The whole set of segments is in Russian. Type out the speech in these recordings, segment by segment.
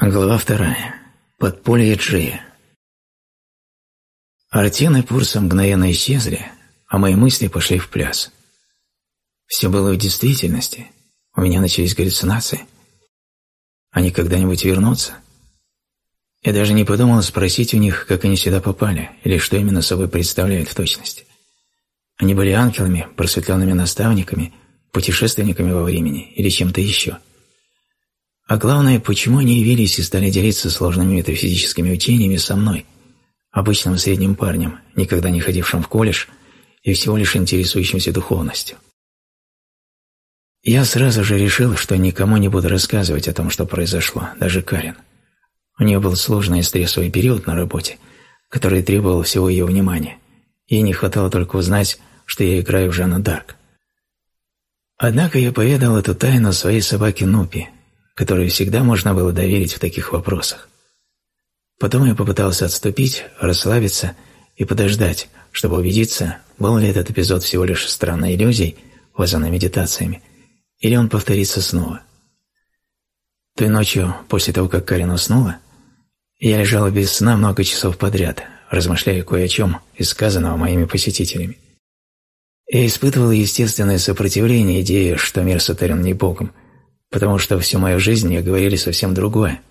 Глава вторая. Подполье Джия. Артен и Пурса мгновенно исчезли, а мои мысли пошли в пляс. Все было в действительности. У меня начались галлюцинации. Они когда-нибудь вернутся? Я даже не подумал спросить у них, как они сюда попали, или что именно собой представляют в точности. Они были ангелами, просветленными наставниками, путешественниками во времени или чем-то еще – а главное, почему они явились и стали делиться сложными метафизическими учениями со мной, обычным средним парнем, никогда не ходившим в колледж и всего лишь интересующимся духовностью. Я сразу же решил, что никому не буду рассказывать о том, что произошло, даже Карен. У нее был сложный стрессовый период на работе, который требовал всего ее внимания. Ей не хватало только узнать, что я играю в Жанна Дарк. Однако я поведал эту тайну своей собаке Нупи, которой всегда можно было доверить в таких вопросах. Потом я попытался отступить, расслабиться и подождать, чтобы убедиться, был ли этот эпизод всего лишь странной иллюзией, вызванной медитациями, или он повторится снова. Той ночью, после того, как Карин уснула, я лежал без сна много часов подряд, размышляя кое о чем из сказанного моими посетителями. Я испытывал естественное сопротивление идее, что мир сотворен не Богом – потому что всю мою жизнь мне говорили совсем другое.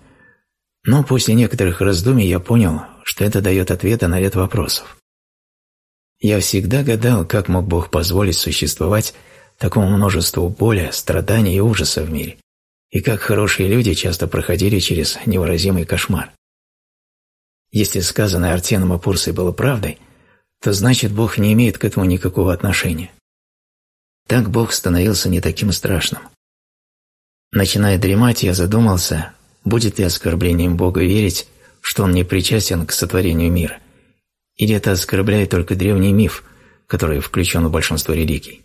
Но после некоторых раздумий я понял, что это дает ответы на ряд вопросов. Я всегда гадал, как мог Бог позволить существовать такому множеству боли, страданий и ужаса в мире, и как хорошие люди часто проходили через невыразимый кошмар. Если сказанное Артеном и Пурсой было правдой, то значит Бог не имеет к этому никакого отношения. Так Бог становился не таким страшным. Начиная дремать, я задумался, будет ли оскорблением Бога верить, что Он не причастен к сотворению мира, или это оскорбляет только древний миф, который включен в большинство религий.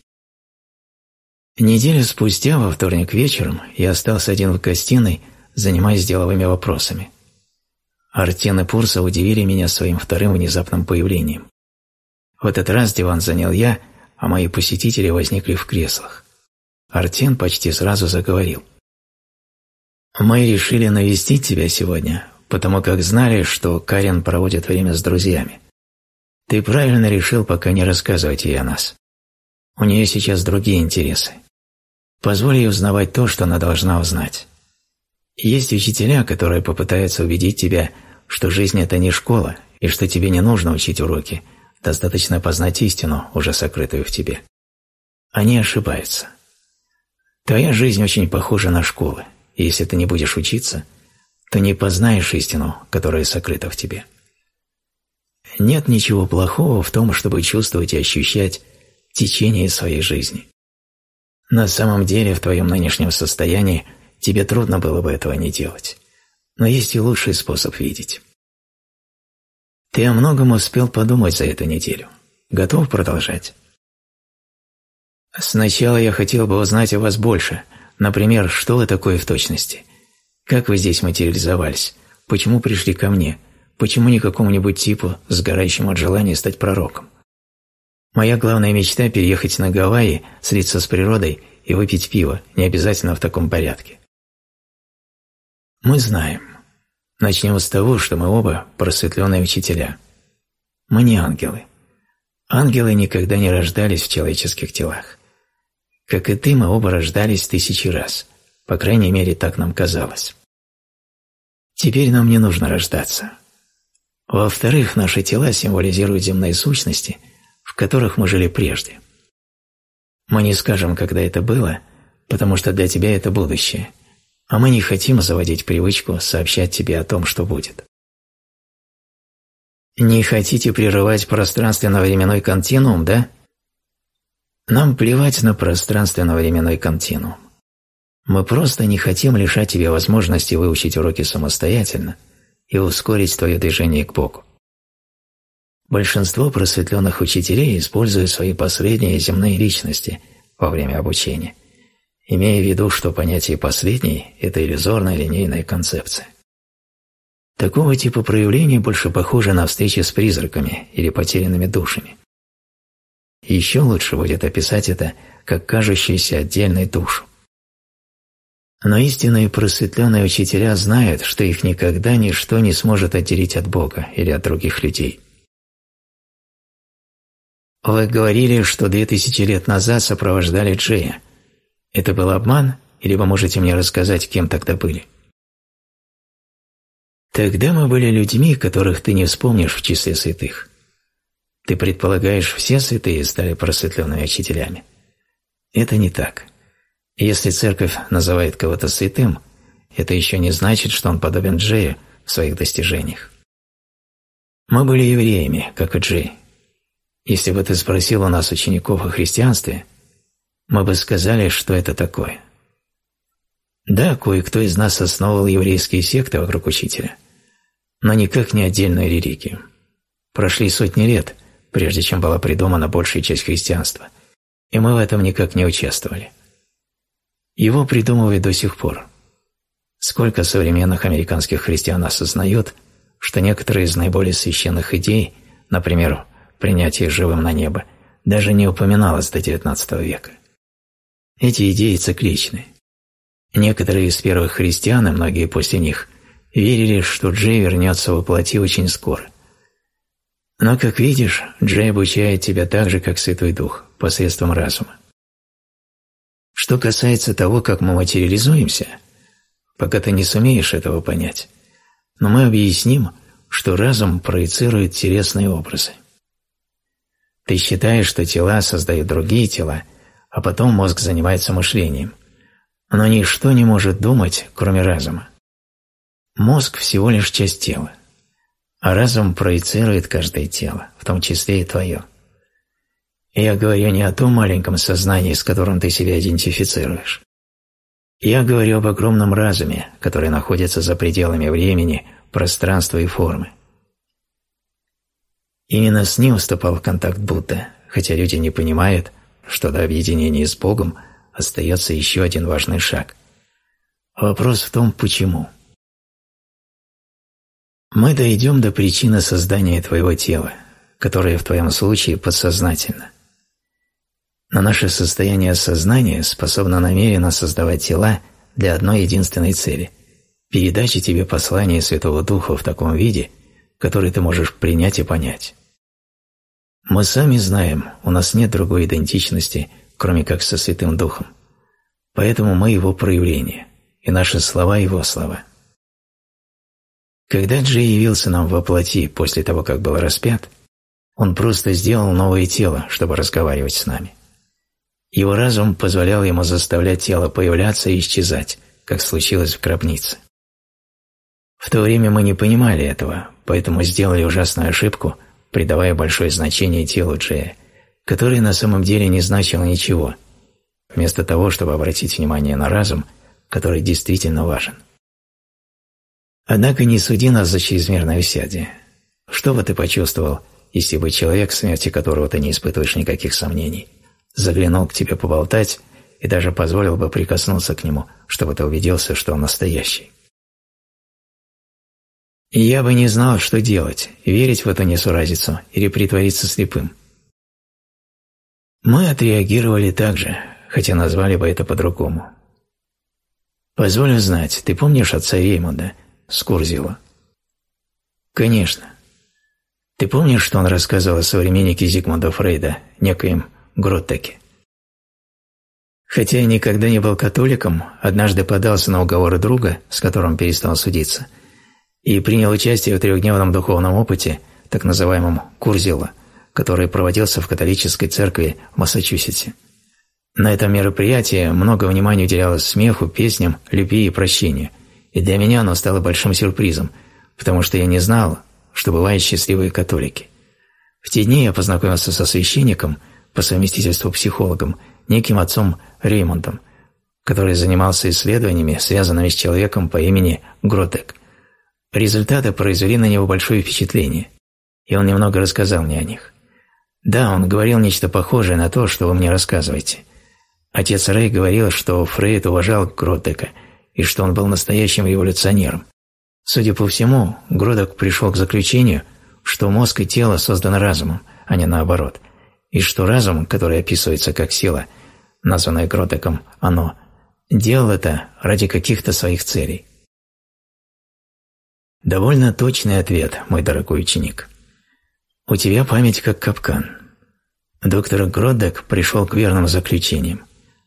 Неделю спустя, во вторник вечером, я остался один в гостиной, занимаясь деловыми вопросами. Артен и Пурса удивили меня своим вторым внезапным появлением. В этот раз диван занял я, а мои посетители возникли в креслах. Артен почти сразу заговорил. Мы решили навестить тебя сегодня, потому как знали, что Карен проводит время с друзьями. Ты правильно решил пока не рассказывать ей о нас. У нее сейчас другие интересы. Позволь ей узнавать то, что она должна узнать. Есть учителя, которые попытаются убедить тебя, что жизнь – это не школа, и что тебе не нужно учить уроки, достаточно познать истину, уже сокрытую в тебе. Они ошибаются. Твоя жизнь очень похожа на школы, и если ты не будешь учиться, то не познаешь истину, которая сокрыта в тебе. Нет ничего плохого в том, чтобы чувствовать и ощущать течение своей жизни. На самом деле, в твоем нынешнем состоянии тебе трудно было бы этого не делать. Но есть и лучший способ видеть. Ты о многом успел подумать за эту неделю. Готов продолжать? Сначала я хотел бы узнать о вас больше, Например, что вы такое в точности? Как вы здесь материализовались? Почему пришли ко мне? Почему не какому-нибудь типу, сгорающему от желания стать пророком? Моя главная мечта – переехать на Гавайи, слиться с природой и выпить пиво, не обязательно в таком порядке. Мы знаем. Начнем с того, что мы оба просветленные учителя. Мы не ангелы. Ангелы никогда не рождались в человеческих телах. Как и ты, мы оба рождались тысячи раз. По крайней мере, так нам казалось. Теперь нам не нужно рождаться. Во-вторых, наши тела символизируют земные сущности, в которых мы жили прежде. Мы не скажем, когда это было, потому что для тебя это будущее, а мы не хотим заводить привычку сообщать тебе о том, что будет. Не хотите прерывать пространственно-временной континуум, да? Нам плевать на пространственно-временной континуум. Мы просто не хотим лишать тебя возможности выучить уроки самостоятельно и ускорить твое движение к Богу. Большинство просветленных учителей используют свои последние земные личности во время обучения, имея в виду, что понятие «последний» – это иллюзорная линейная концепция. Такого типа проявления больше похоже на встречи с призраками или потерянными душами. Еще лучше будет описать это как кажущийся отдельной душу. Но истинные просветленные учителя знают, что их никогда ничто не сможет отделить от Бога или от других людей. Вы говорили, что две тысячи лет назад сопровождали Джея. Это был обман, или вы можете мне рассказать, кем тогда были? Тогда мы были людьми, которых ты не вспомнишь в числе святых. Ты предполагаешь, все святые стали просветленными учителями. Это не так. Если церковь называет кого-то святым, это еще не значит, что он подобен Джею в своих достижениях. Мы были евреями, как и Джей. Если бы ты спросил у нас учеников о христианстве, мы бы сказали, что это такое. Да, кое-кто из нас основывал еврейские секты вокруг учителя, но никак не отдельную религию. Прошли сотни лет, прежде чем была придумана большая часть христианства, и мы в этом никак не участвовали. Его придумывают до сих пор. Сколько современных американских христиан осознают, что некоторые из наиболее священных идей, например, принятие живым на небо, даже не упоминалось до XIX века. Эти идеи цикличны. Некоторые из первых христиан, и многие после них, верили, что Джей вернется во плоти очень скоро. Но, как видишь, Джей обучает тебя так же, как Святой Дух, посредством разума. Что касается того, как мы материализуемся, пока ты не сумеешь этого понять, но мы объясним, что разум проецирует телесные образы. Ты считаешь, что тела создают другие тела, а потом мозг занимается мышлением. Но ничто не может думать, кроме разума. Мозг всего лишь часть тела, а разум проецирует каждое тело, в том числе и твое. Я говорю не о том маленьком сознании, с которым ты себя идентифицируешь. Я говорю об огромном разуме, который находится за пределами времени, пространства и формы. Именно с ним вступал в контакт Будда, хотя люди не понимают, что до объединения с Богом остается еще один важный шаг. Вопрос в том, почему. Мы дойдем до причины создания твоего тела, которое в твоем случае подсознательно но наше состояние сознания способно намеренно создавать тела для одной единственной цели – передачи тебе послания Святого Духа в таком виде, который ты можешь принять и понять. Мы сами знаем, у нас нет другой идентичности, кроме как со Святым Духом. Поэтому мы его проявление, и наши слова – его слова. Когда Джей явился нам во плоти после того, как был распят, он просто сделал новое тело, чтобы разговаривать с нами. Его разум позволял ему заставлять тело появляться и исчезать, как случилось в гробнице. В то время мы не понимали этого, поэтому сделали ужасную ошибку, придавая большое значение телу Джея, которое на самом деле не значило ничего, вместо того, чтобы обратить внимание на разум, который действительно важен. Однако не суди нас за чрезмерное усердие. Что бы ты почувствовал, если бы человек, смерти которого ты не испытываешь никаких сомнений, заглянул к тебе поболтать и даже позволил бы прикоснуться к нему, чтобы ты убедился, что он настоящий. И я бы не знал, что делать, верить в эту несуразицу или притвориться слепым. Мы отреагировали так же, хотя назвали бы это по-другому. Позволю знать, ты помнишь отца Реймонда, Скурзила? Конечно. Ты помнишь, что он рассказывал о современнике Зигмунда Фрейда, некоем Гроттеке. Хотя я никогда не был католиком, однажды подался на уговоры друга, с которым перестал судиться, и принял участие в трехдневном духовном опыте, так называемом «Курзила», который проводился в католической церкви в Массачусетсе. На этом мероприятии много внимания уделялось смеху, песням, любви и прощению, и для меня оно стало большим сюрпризом, потому что я не знал, что бывают счастливые католики. В те дни я познакомился со священником – по совместительству психологом, неким отцом Реймондом, который занимался исследованиями, связанными с человеком по имени Гротек. Результаты произвели на него большое впечатление, и он немного рассказал мне о них. Да, он говорил нечто похожее на то, что вы мне рассказываете. Отец Рэй говорил, что Фрейд уважал Гротека и что он был настоящим революционером. Судя по всему, Гродок пришел к заключению, что мозг и тело созданы разумом, а не наоборот – и что разум, который описывается как сила, названная Гротеком «оно», делал это ради каких-то своих целей. Довольно точный ответ, мой дорогой ученик. У тебя память как капкан. Доктор Гроддек пришел к верным заключениям,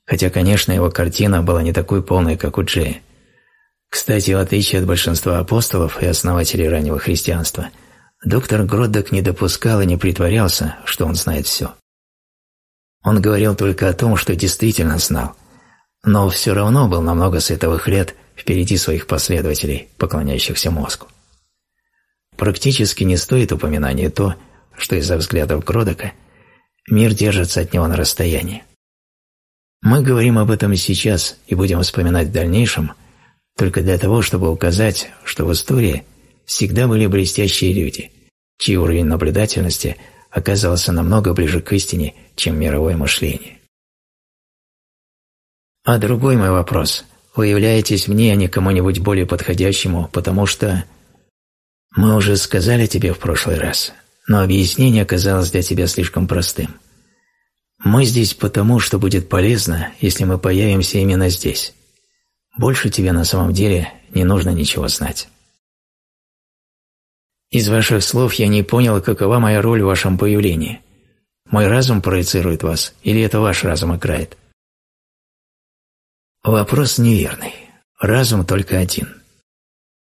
хотя, конечно, его картина была не такой полной, как у Джея. Кстати, в отличие от большинства апостолов и основателей раннего христианства, доктор Гроддек не допускал и не притворялся, что он знает все. Он говорил только о том, что действительно знал, но все равно был намного световых лет впереди своих последователей, поклоняющихся мозгу. Практически не стоит упоминания то, что из-за взглядов Гродека мир держится от него на расстоянии. Мы говорим об этом сейчас и будем вспоминать в дальнейшем – только для того, чтобы указать, что в истории всегда были блестящие люди, чей уровень наблюдательности оказывался намного ближе к истине, чем мировое мышление. А другой мой вопрос. Вы являетесь мне, а не кому-нибудь более подходящему, потому что... Мы уже сказали тебе в прошлый раз, но объяснение оказалось для тебя слишком простым. Мы здесь потому, что будет полезно, если мы появимся именно здесь. Больше тебе на самом деле не нужно ничего знать. Из ваших слов я не понял, какова моя роль в вашем появлении. Мой разум проецирует вас, или это ваш разум играет? Вопрос неверный. Разум только один.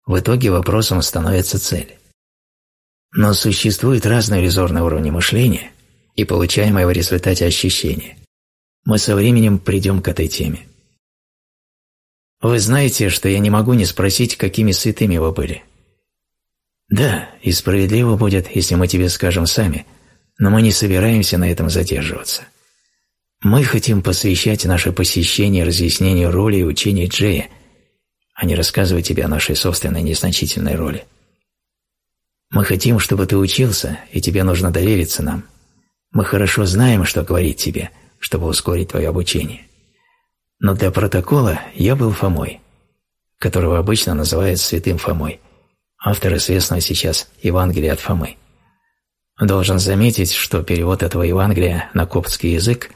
В итоге вопросом становится цель. Но существуют разные иллюзорные уровни мышления и получаемые в результате ощущения. Мы со временем придем к этой теме. Вы знаете, что я не могу не спросить, какими святыми вы были. Да, и справедливо будет, если мы тебе скажем сами, но мы не собираемся на этом задерживаться. Мы хотим посвящать наше посещение разъяснению роли и учения Джея, а не рассказывать тебе о нашей собственной незначительной роли. Мы хотим, чтобы ты учился, и тебе нужно довериться нам. Мы хорошо знаем, что говорить тебе, чтобы ускорить твое обучение. Но для протокола я был Фомой, которого обычно называют святым Фомой, автор известного сейчас Евангелия от Фомы. Должен заметить, что перевод этого Евангелия на коптский язык,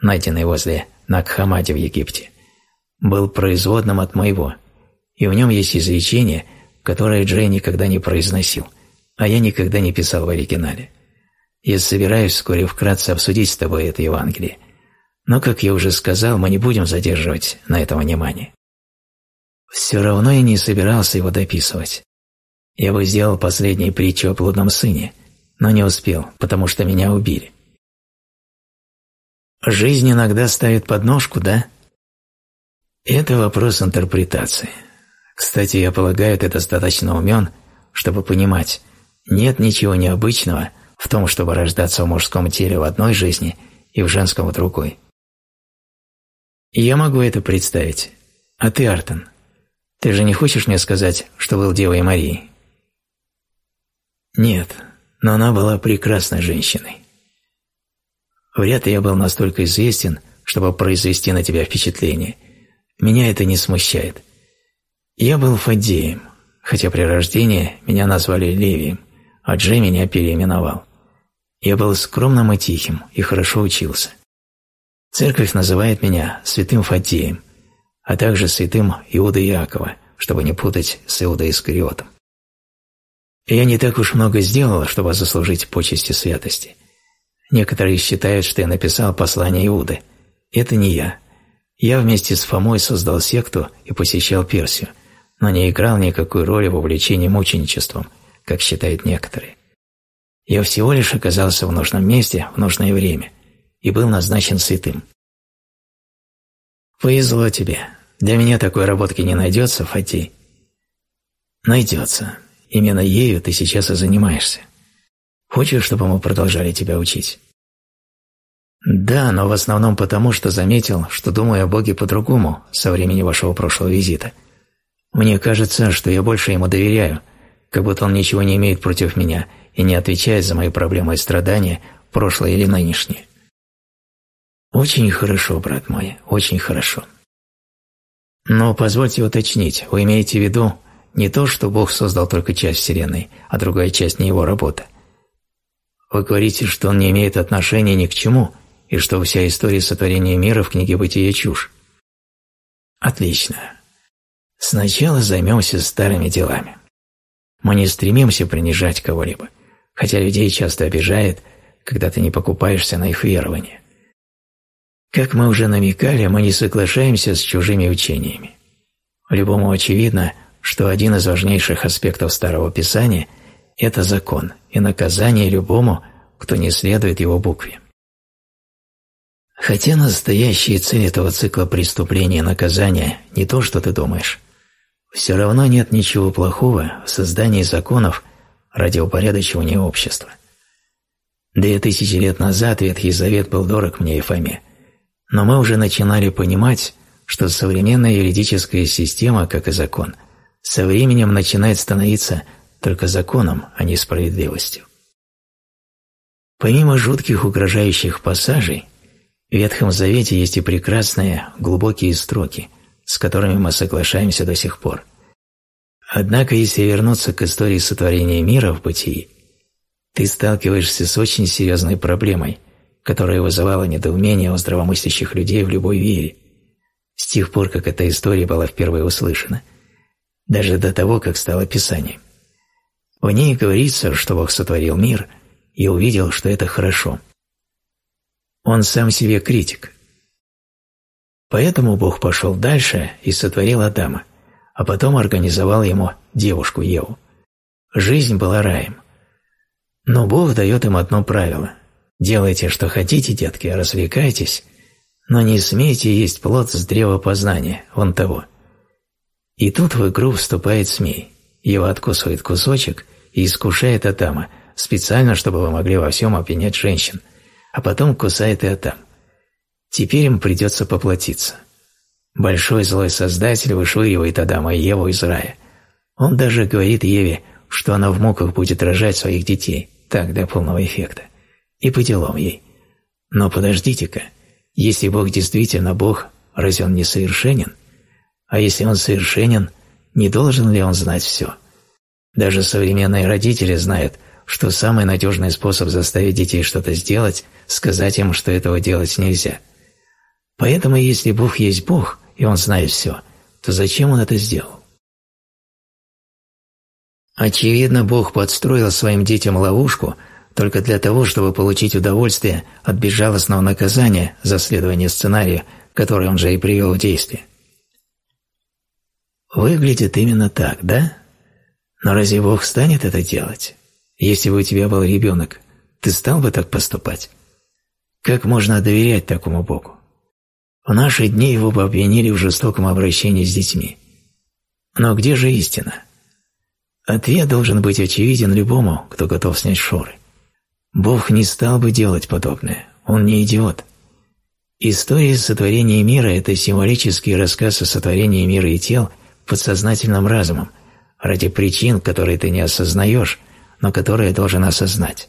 найденный возле Накхамади в Египте, был производным от моего, и в нем есть изречение, которое Джей никогда не произносил, а я никогда не писал в оригинале. Я собираюсь вскоре вкратце обсудить с тобой это Евангелие, но, как я уже сказал, мы не будем задерживать на этом внимание. Все равно я не собирался его дописывать. Я бы сделал последнюю притчу о блудном сыне, но не успел, потому что меня убили. Жизнь иногда ставит подножку, да? Это вопрос интерпретации. Кстати, я полагаю, ты достаточно умен, чтобы понимать, нет ничего необычного в том, чтобы рождаться в мужском теле в одной жизни и в женском в другой. Я могу это представить. А ты, Артон, ты же не хочешь мне сказать, что был Девой Марией? Нет, но она была прекрасной женщиной. Вряд ли я был настолько известен, чтобы произвести на тебя впечатление. Меня это не смущает. Я был Фаддеем, хотя при рождении меня назвали Левием, а Джей меня переименовал. Я был скромным и тихим и хорошо учился. Церковь называет меня святым Фатием, а также святым Иуда Иакова, чтобы не путать с Иудой Искариотом. Я не так уж много сделал, чтобы заслужить почести святости. Некоторые считают, что я написал послание Иуды. Это не я. Я вместе с Фомой создал секту и посещал Персию, но не играл никакой роли в увлечении мученичеством, как считают некоторые. Я всего лишь оказался в нужном месте в нужное время, и был назначен святым. Повезло тебе. Для меня такой работки не найдется, Фати. Найдется. Именно ею ты сейчас и занимаешься. Хочешь, чтобы мы продолжали тебя учить? Да, но в основном потому, что заметил, что думаю о Боге по-другому со времени вашего прошлого визита. Мне кажется, что я больше ему доверяю, как будто он ничего не имеет против меня и не отвечает за мои проблемы и страдания, прошлое или нынешнее. Очень хорошо, брат мой, очень хорошо. Но позвольте уточнить, вы имеете в виду не то, что Бог создал только часть Вселенной, а другая часть не его работа. Вы говорите, что он не имеет отношения ни к чему, и что вся история сотворения мира в книге «Бытие» чушь. Отлично. Сначала займемся старыми делами. Мы не стремимся принижать кого-либо, хотя людей часто обижает, когда ты не покупаешься на их верование. Как мы уже намекали, мы не соглашаемся с чужими учениями. Любому очевидно, что один из важнейших аспектов Старого Писания – это закон и наказание любому, кто не следует его букве. Хотя настоящая цель этого цикла преступления и наказания не то, что ты думаешь, все равно нет ничего плохого в создании законов ради упорядочивания общества. Две тысячи лет назад Ветхий Завет был дорог мне и Фоме, но мы уже начинали понимать, что современная юридическая система, как и закон, со временем начинает становиться только законом, а не справедливостью. Помимо жутких угрожающих пассажей, в Ветхом Завете есть и прекрасные, глубокие строки, с которыми мы соглашаемся до сих пор. Однако, если вернуться к истории сотворения мира в бытии, ты сталкиваешься с очень серьезной проблемой, которая вызывала недоумение у здравомыслящих людей в любой вере, с тех пор, как эта история была впервые услышана, даже до того, как стало Писанием. В ней говорится, что Бог сотворил мир и увидел, что это хорошо. Он сам себе критик. Поэтому Бог пошел дальше и сотворил Адама, а потом организовал ему девушку Еву. Жизнь была раем. Но Бог дает им одно правило. Делайте, что хотите, детки, развлекайтесь, но не смейте есть плод с древа познания, вон того. И тут в игру вступает змей. Его откусывает кусочек и искушает Адама, специально, чтобы вы могли во всем обвинять женщин, а потом кусает и Адам. Теперь им придется поплатиться. Большой злой создатель вышвыривает Адама и Еву из рая. Он даже говорит Еве, что она в муках будет рожать своих детей, так, для полного эффекта. И по делам ей. Но подождите-ка, если Бог действительно Бог, разве Он не совершенен? А если Он совершенен, не должен ли Он знать все? Даже современные родители знают, что самый надежный способ заставить детей что-то сделать – сказать им, что этого делать нельзя. Поэтому если Бог есть Бог, и Он знает все, то зачем Он это сделал? Очевидно, Бог подстроил своим детям ловушку – только для того, чтобы получить удовольствие от безжалостного наказания за следование сценария, который он же и привел в действие. Выглядит именно так, да? Но разве Бог станет это делать? Если бы у тебя был ребенок, ты стал бы так поступать? Как можно доверять такому Богу? В наши дни его бы обвинили в жестоком обращении с детьми. Но где же истина? Ответ должен быть очевиден любому, кто готов снять шоры. Бог не стал бы делать подобное, он не идиот. История сотворения мира – это символический рассказ о сотворении мира и тел подсознательным разумом, ради причин, которые ты не осознаешь, но которые должен осознать.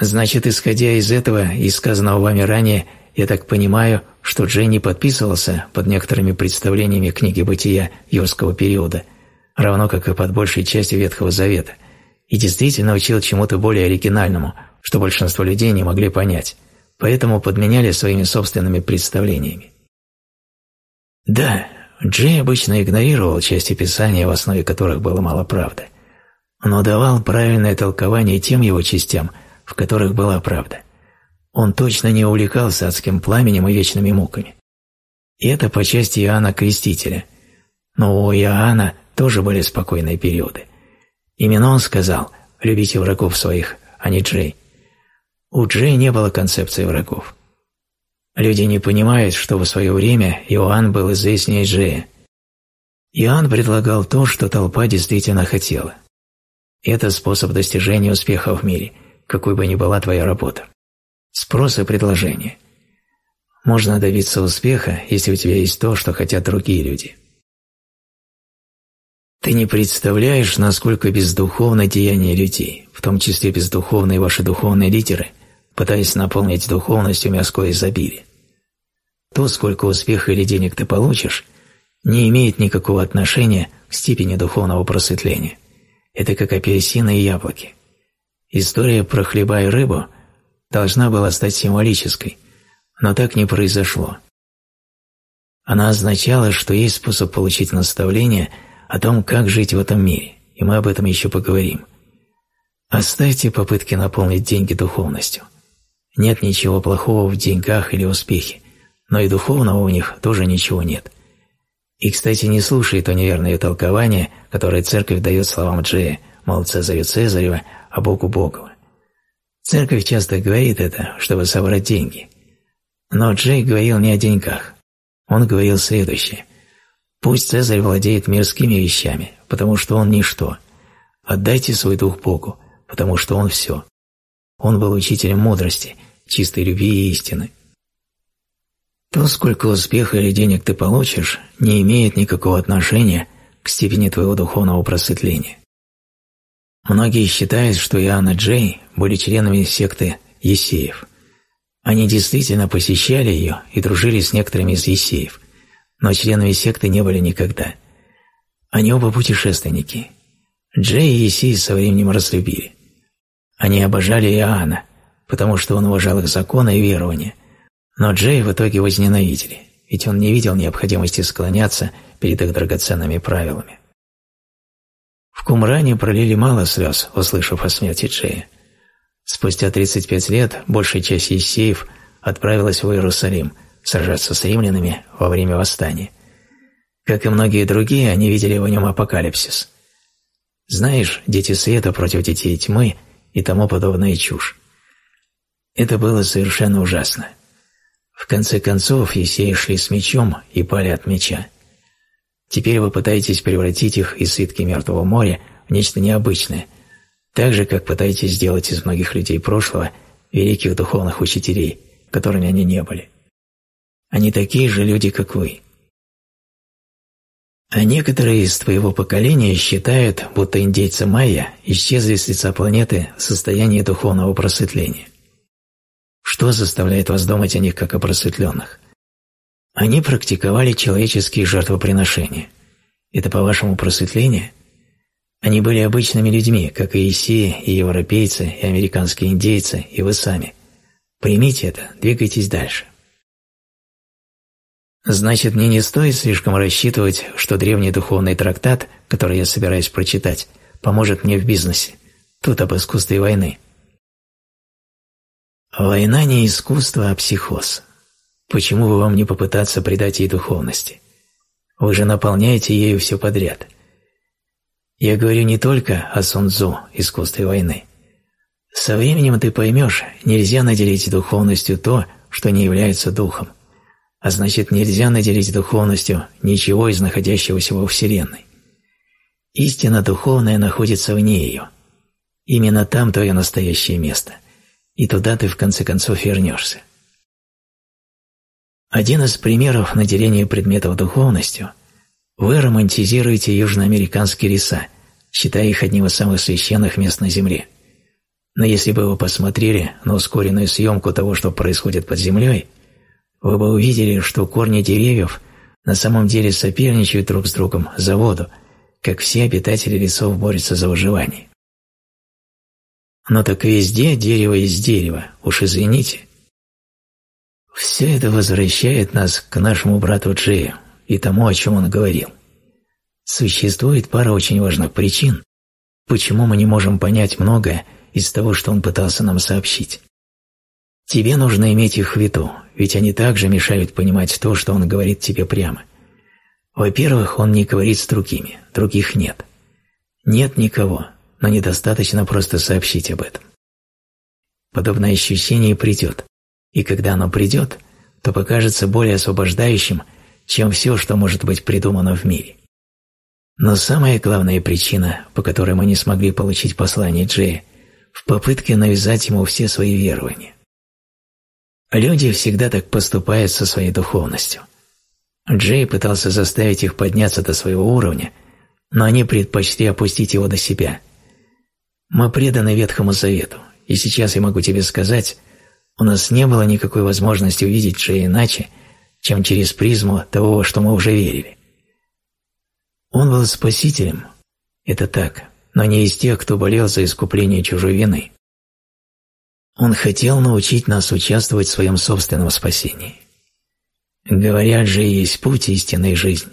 Значит, исходя из этого и сказанного вами ранее, я так понимаю, что Джей не подписывался под некоторыми представлениями книги бытия юрского периода, равно как и под большей частью Ветхого Завета – и действительно учил чему-то более оригинальному, что большинство людей не могли понять, поэтому подменяли своими собственными представлениями. Да, Джей обычно игнорировал части Писания, в основе которых было мало правды, но давал правильное толкование тем его частям, в которых была правда. Он точно не увлекался адским пламенем и вечными муками. И это по части Иоанна Крестителя. Но у Иоанна тоже были спокойные периоды – Именно он сказал «любите врагов своих», а не Джей. У Джей не было концепции врагов. Люди не понимают, что в свое время Иоанн был известнее Джея. Иоанн предлагал то, что толпа действительно хотела. Это способ достижения успеха в мире, какой бы ни была твоя работа. Спрос и предложение. Можно добиться успеха, если у тебя есть то, что хотят другие люди. Ты не представляешь, насколько бездуховно деяние людей, в том числе бездуховные ваши духовные лидеры, пытаясь наполнить духовностью мирское изобилие. То, сколько успеха или денег ты получишь, не имеет никакого отношения к степени духовного просветления. Это как апельсины и яблоки. История про хлеба и рыбу должна была стать символической, но так не произошло. Она означала, что есть способ получить наставление о том, как жить в этом мире, и мы об этом еще поговорим. Оставьте попытки наполнить деньги духовностью. Нет ничего плохого в деньгах или успехе, но и духовного у них тоже ничего нет. И, кстати, не слушай то неверное толкование, которое церковь дает словам Джея, мол, Цезарю Цезарева, а Богу Богова. Церковь часто говорит это, чтобы собрать деньги. Но Джей говорил не о деньгах. Он говорил следующее. «Пусть Цезарь владеет мирскими вещами, потому что он ничто. Отдайте свой дух Богу, потому что он все. Он был учителем мудрости, чистой любви и истины. То, сколько успеха или денег ты получишь, не имеет никакого отношения к степени твоего духовного просветления. Многие считают, что Иоанн и Джей были членами секты Есеев. Они действительно посещали ее и дружили с некоторыми из Есеев, но членами секты не были никогда. Они оба путешественники. Джей и Есей со временем разлюбили. Они обожали Иоанна, потому что он уважал их законы и верования, но Джей в итоге возненавидели, ведь он не видел необходимости склоняться перед их драгоценными правилами. В Кумране пролили мало слез, услышав о смерти Джея. Спустя 35 лет большая часть Ессеев отправилась в Иерусалим сражаться с римлянами во время восстания. Как и многие другие, они видели в нем апокалипсис. Знаешь, дети света против детей тьмы и тому подобная чушь. Это было совершенно ужасно. В конце концов, Есеи шли с мечом и пали от меча. Теперь вы пытаетесь превратить их из свитки Мертвого моря в нечто необычное, так же, как пытаетесь сделать из многих людей прошлого великих духовных учителей, которыми они не были. Они такие же люди, как вы. А некоторые из твоего поколения считают, будто индейцы майя исчезли с лица планеты в состоянии духовного просветления. Что заставляет вас думать о них как о просветленных? Они практиковали человеческие жертвоприношения. Это, по-вашему, просветление? Они были обычными людьми, как и Исеи, и европейцы, и американские индейцы, и вы сами. Примите это, двигайтесь дальше. Значит, мне не стоит слишком рассчитывать, что древний духовный трактат, который я собираюсь прочитать, поможет мне в бизнесе. Тут об искусстве войны. Война не искусство, а психоз. Почему бы вам не попытаться придать ей духовности? Вы же наполняете ею все подряд. Я говорю не только о Сунцзу, искусстве войны. Со временем ты поймешь, нельзя наделить духовностью то, что не является духом. А значит, нельзя наделить духовностью ничего из находящегося во Вселенной. Истина духовная находится вне ее. Именно там твое настоящее место – и туда ты в конце концов вернешься. Один из примеров наделения предметов духовностью – вы романтизируете южноамериканские леса, считая их одним из самых священных мест на Земле. Но если бы вы посмотрели на ускоренную съемку того, что происходит под землей, вы бы увидели, что корни деревьев на самом деле соперничают друг с другом за воду, как все обитатели лесов борются за выживание. Но так везде дерево из дерева, уж извините. Все это возвращает нас к нашему брату Джею и тому, о чем он говорил. Существует пара очень важных причин, почему мы не можем понять многое из того, что он пытался нам сообщить. Тебе нужно иметь их в виду, ведь они также мешают понимать то, что он говорит тебе прямо. Во-первых, он не говорит с другими, других нет. Нет никого, но недостаточно просто сообщить об этом. Подобное ощущение придет, и когда оно придет, то покажется более освобождающим, чем все, что может быть придумано в мире. Но самая главная причина, по которой мы не смогли получить послание Джея, в попытке навязать ему все свои верования. Люди всегда так поступают со своей духовностью. Джей пытался заставить их подняться до своего уровня, но они предпочли опустить его до себя, мы преданы Ветхому Завету, и сейчас я могу тебе сказать, у нас не было никакой возможности увидеть Джея иначе, чем через призму того, что мы уже верили. Он был спасителем, это так, но не из тех, кто болел за искупление чужой вины. Он хотел научить нас участвовать в своем собственном спасении. Говорят же, есть путь истинной жизни.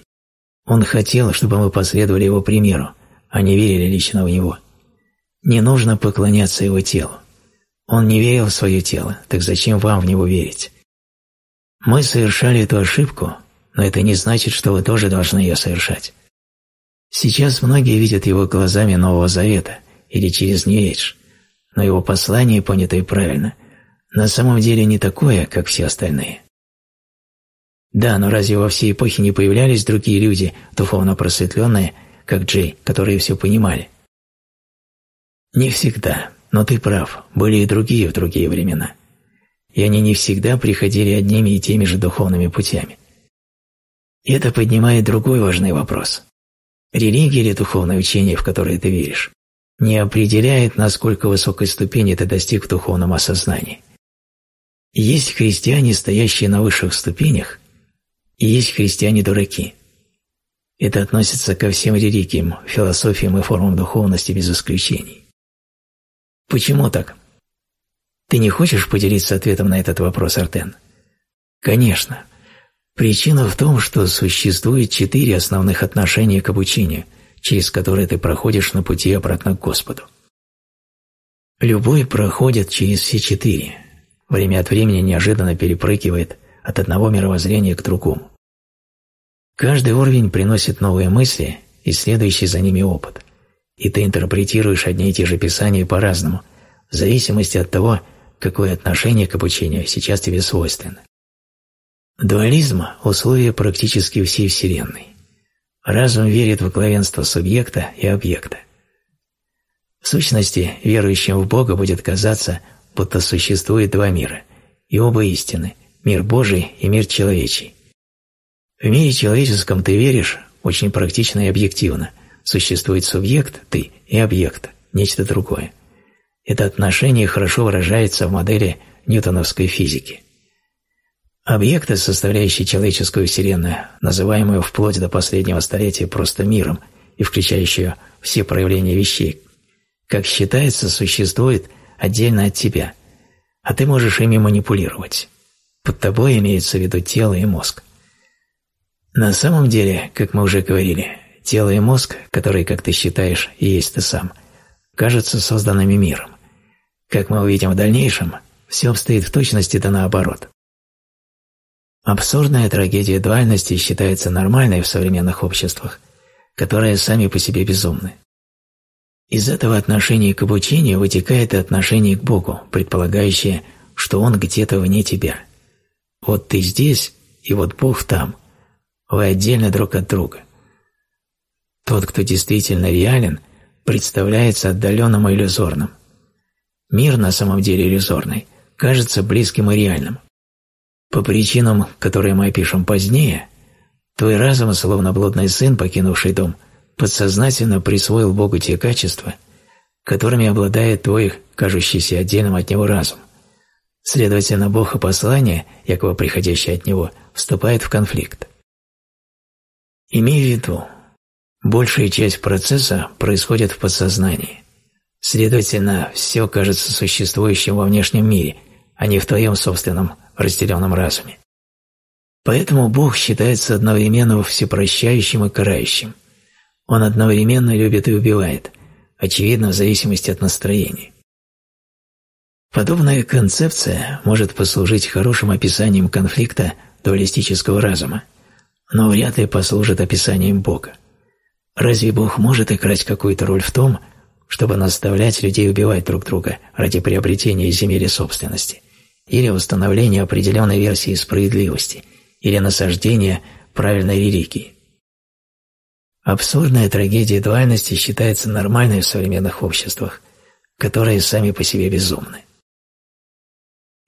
Он хотел, чтобы мы последовали его примеру, а не верили лично в него. Не нужно поклоняться его телу. Он не верил в свое тело, так зачем вам в него верить? Мы совершали эту ошибку, но это не значит, что вы тоже должны ее совершать. Сейчас многие видят его глазами Нового Завета или через Нью-Эйдж, но его послание, понятое правильно, на самом деле не такое, как все остальные. Да, но разве во всей эпохе не появлялись другие люди, духовно просветленные, как Джей, которые все понимали? Не всегда, но ты прав, были и другие в другие времена. И они не всегда приходили одними и теми же духовными путями. И это поднимает другой важный вопрос. Религия или духовное учение, в которое ты веришь, не определяет, насколько высокой ступени ты достиг в духовном осознании. Есть христиане, стоящие на высших ступенях, и есть христиане-дураки. Это относится ко всем религиям, философиям и формам духовности без исключений. Почему так? Ты не хочешь поделиться ответом на этот вопрос, Артен? Конечно. Причина в том, что существует четыре основных отношения к обучению, через которые ты проходишь на пути обратно к Господу. Любой проходит через все четыре, время от времени неожиданно перепрыгивает от одного мировоззрения к другому. Каждый уровень приносит новые мысли и следующий за ними опыт, и ты интерпретируешь одни и те же писания по-разному, в зависимости от того, какое отношение к обучению сейчас тебе свойственно. Дуализм – условие практически всей Вселенной. Разум верит в главенство субъекта и объекта. В сущности, верующим в Бога будет казаться, будто существует два мира, и оба истины – мир Божий и мир человечий. В мире человеческом ты веришь очень практично и объективно. Существует субъект, ты, и объект, нечто другое. Это отношение хорошо выражается в модели ньютоновской физики. Объекты, составляющие человеческую Вселенную, называемую вплоть до последнего столетия просто миром и включающую все проявления вещей, как считается, существует отдельно от тебя, а ты можешь ими манипулировать. Под тобой имеется в виду тело и мозг. На самом деле, как мы уже говорили, тело и мозг, которые, как ты считаешь, и есть ты сам, кажутся созданными миром. Как мы увидим в дальнейшем, все обстоит в точности да наоборот. Абсурдная трагедия дуальности считается нормальной в современных обществах, которые сами по себе безумны. Из этого отношения к обучению вытекает и отношение к Богу, предполагающее, что Он где-то вне тебя – вот ты здесь, и вот Бог там. Вы отдельно друг от друга. Тот, кто действительно реален, представляется отдаленным и иллюзорным. Мир на самом деле иллюзорный, кажется близким и реальным. По причинам, которые мы опишем позднее, твой разум, словно блудный сын, покинувший дом, подсознательно присвоил Богу те качества, которыми обладает твой, кажущийся отдельным от него разум. Следовательно, Бог и послание, якобы приходящее от Него, вступает в конфликт. Имей в виду, большая часть процесса происходит в подсознании. Следовательно, все кажется существующим во внешнем мире, а не в твоем собственном разделенном разуме. Поэтому Бог считается одновременно всепрощающим и карающим. Он одновременно любит и убивает, очевидно, в зависимости от настроения. Подобная концепция может послужить хорошим описанием конфликта дуалистического разума, но вряд ли послужит описанием Бога. Разве Бог может играть какую-то роль в том, чтобы наставлять людей убивать друг друга ради приобретения земли собственности, или установления определенной версии справедливости, или насаждения правильной религии? Абсурдная трагедия дуальности считается нормальной в современных обществах, которые сами по себе безумны.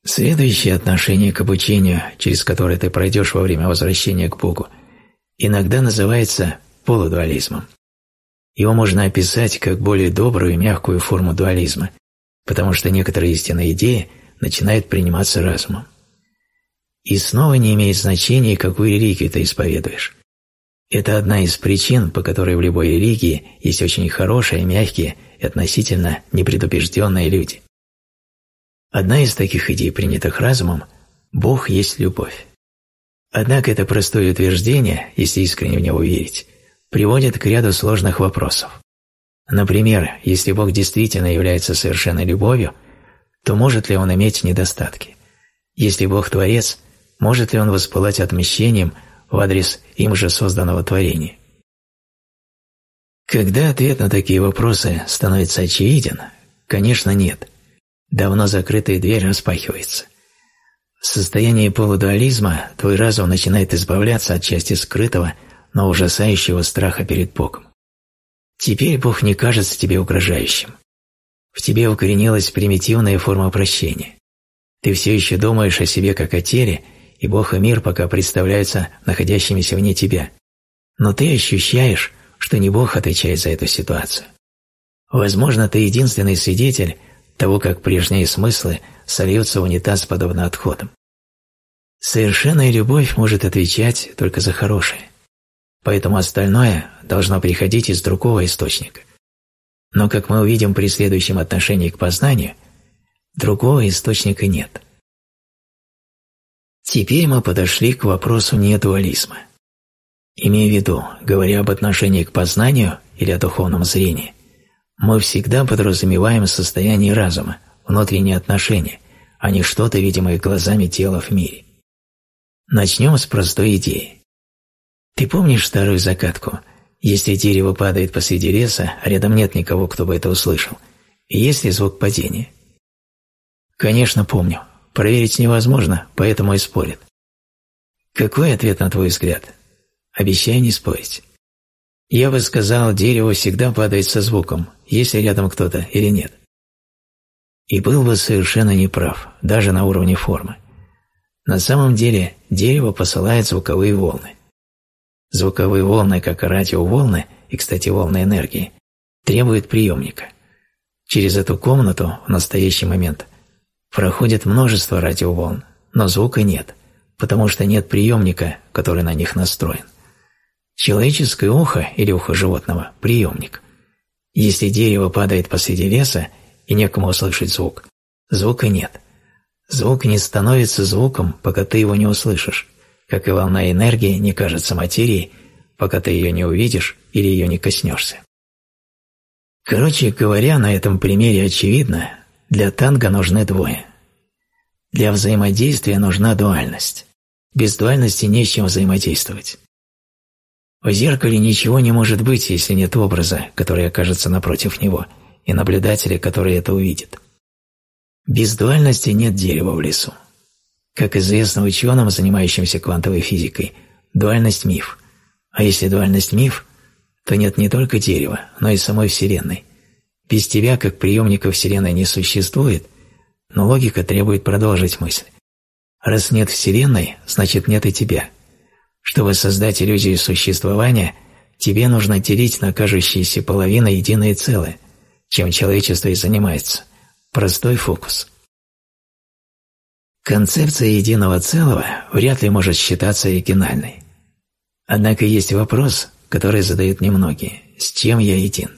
Следующее отношение к обучению, через которое ты пройдешь во время возвращения к Богу, иногда называется полудуализмом. Его можно описать как более добрую и мягкую форму дуализма, потому что некоторые истинные идеи начинают приниматься разумом. И снова не имеет значения, какую религию ты исповедуешь. Это одна из причин, по которой в любой религии есть очень хорошие, мягкие и относительно непредубежденные люди. Одна из таких идей, принятых разумом – Бог есть любовь. Однако это простое утверждение, если искренне в него верить, приводит к ряду сложных вопросов. Например, если Бог действительно является совершенной любовью, то может ли Он иметь недостатки? Если Бог – Творец, может ли Он воспылать отмещением в адрес им же созданного творения? Когда ответ на такие вопросы становится очевиден, конечно, нет. Давно закрытая дверь распахивается. В состоянии полудуализма твой разум начинает избавляться от части скрытого, но ужасающего страха перед Богом. Теперь Бог не кажется тебе угрожающим. В тебе укоренилась примитивная форма прощения. Ты все еще думаешь о себе как о теле, и Бог и мир пока представляются находящимися вне тебя. Но ты ощущаешь, что не Бог отвечает за эту ситуацию. Возможно, ты единственный свидетель того, как прежние смыслы сольются в унитаз подобно отходам. Совершенная любовь может отвечать только за хорошее, поэтому остальное должно приходить из другого источника. Но, как мы увидим при следующем отношении к познанию, другого источника нет. Теперь мы подошли к вопросу недуализма. Имея в виду, говоря об отношении к познанию или о духовном зрении, мы всегда подразумеваем состояние разума, внутренние отношения, а не что-то, видимое глазами тела в мире. Начнем с простой идеи. Ты помнишь старую закатку? Если дерево падает посреди леса, а рядом нет никого, кто бы это услышал, и есть ли звук падения? Конечно, помню. Проверить невозможно, поэтому и спорят. Какой ответ на твой взгляд? Обещай не спорить. Я бы сказал, дерево всегда падает со звуком, если рядом кто-то или нет. И был бы совершенно неправ, даже на уровне формы. На самом деле дерево посылает звуковые волны. Звуковые волны, как и радиоволны, и, кстати, волны энергии, требуют приемника. Через эту комнату в настоящий момент проходит множество радиоволн, но звука нет, потому что нет приемника, который на них настроен. Человеческое ухо или ухо животного – приемник. Если дерево падает посреди леса и некому услышать звук, звука нет. Звук не становится звуком, пока ты его не услышишь, как и волна энергии не кажется материей, пока ты ее не увидишь или ее не коснешься. Короче говоря, на этом примере очевидно, для танго нужны двое. Для взаимодействия нужна дуальность. Без дуальности не с чем взаимодействовать. В зеркале ничего не может быть, если нет образа, который окажется напротив него, и наблюдателя, который это увидит. Без дуальности нет дерева в лесу. Как известно ученым, занимающимся квантовой физикой, дуальность – миф. А если дуальность – миф, то нет не только дерева, но и самой Вселенной. Без тебя, как приемника Вселенной, не существует, но логика требует продолжить мысль. Раз нет Вселенной, значит нет и тебя – чтобы создать иллюзию существования, тебе нужно делить на кажущиеся половины единое целое, чем человечество и занимается. Простой фокус. Концепция единого целого вряд ли может считаться оригинальной. Однако есть вопрос, который задают немногие – с чем я един?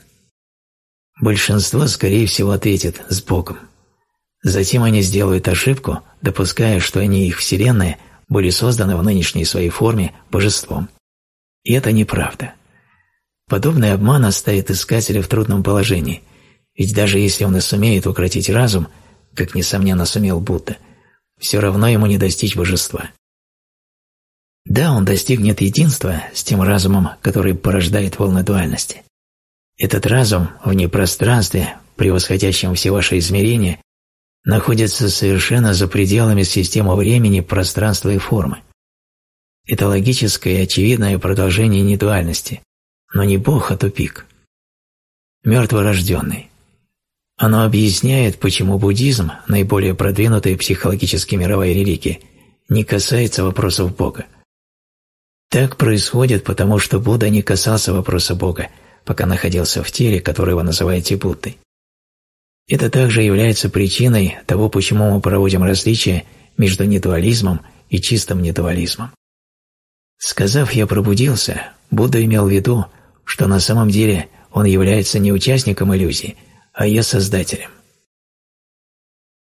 Большинство, скорее всего, ответит «с Богом». Затем они сделают ошибку, допуская, что они их Вселенная – были созданы в нынешней своей форме божеством. И это неправда. Подобный обман оставит искателя в трудном положении, ведь даже если он и сумеет укротить разум, как несомненно сумел Будда, все равно ему не достичь божества. Да, он достигнет единства с тем разумом, который порождает волны дуальности. Этот разум вне пространстве, превосходящем все ваши измерения, находится совершенно за пределами системы времени, пространства и формы. Это логическое и очевидное продолжение недуальности, но не Бог, а тупик. Мертворожденный. Оно объясняет, почему буддизм, наиболее продвинутая психологически мировая религия, не касается вопросов Бога. Так происходит, потому что Будда не касался вопроса Бога, пока находился в теле, которое вы называете Буддой. Это также является причиной того, почему мы проводим различия между недуализмом и чистым недуализмом. Сказав «я пробудился», Будда имел в виду, что на самом деле он является не участником иллюзии, а ее создателем.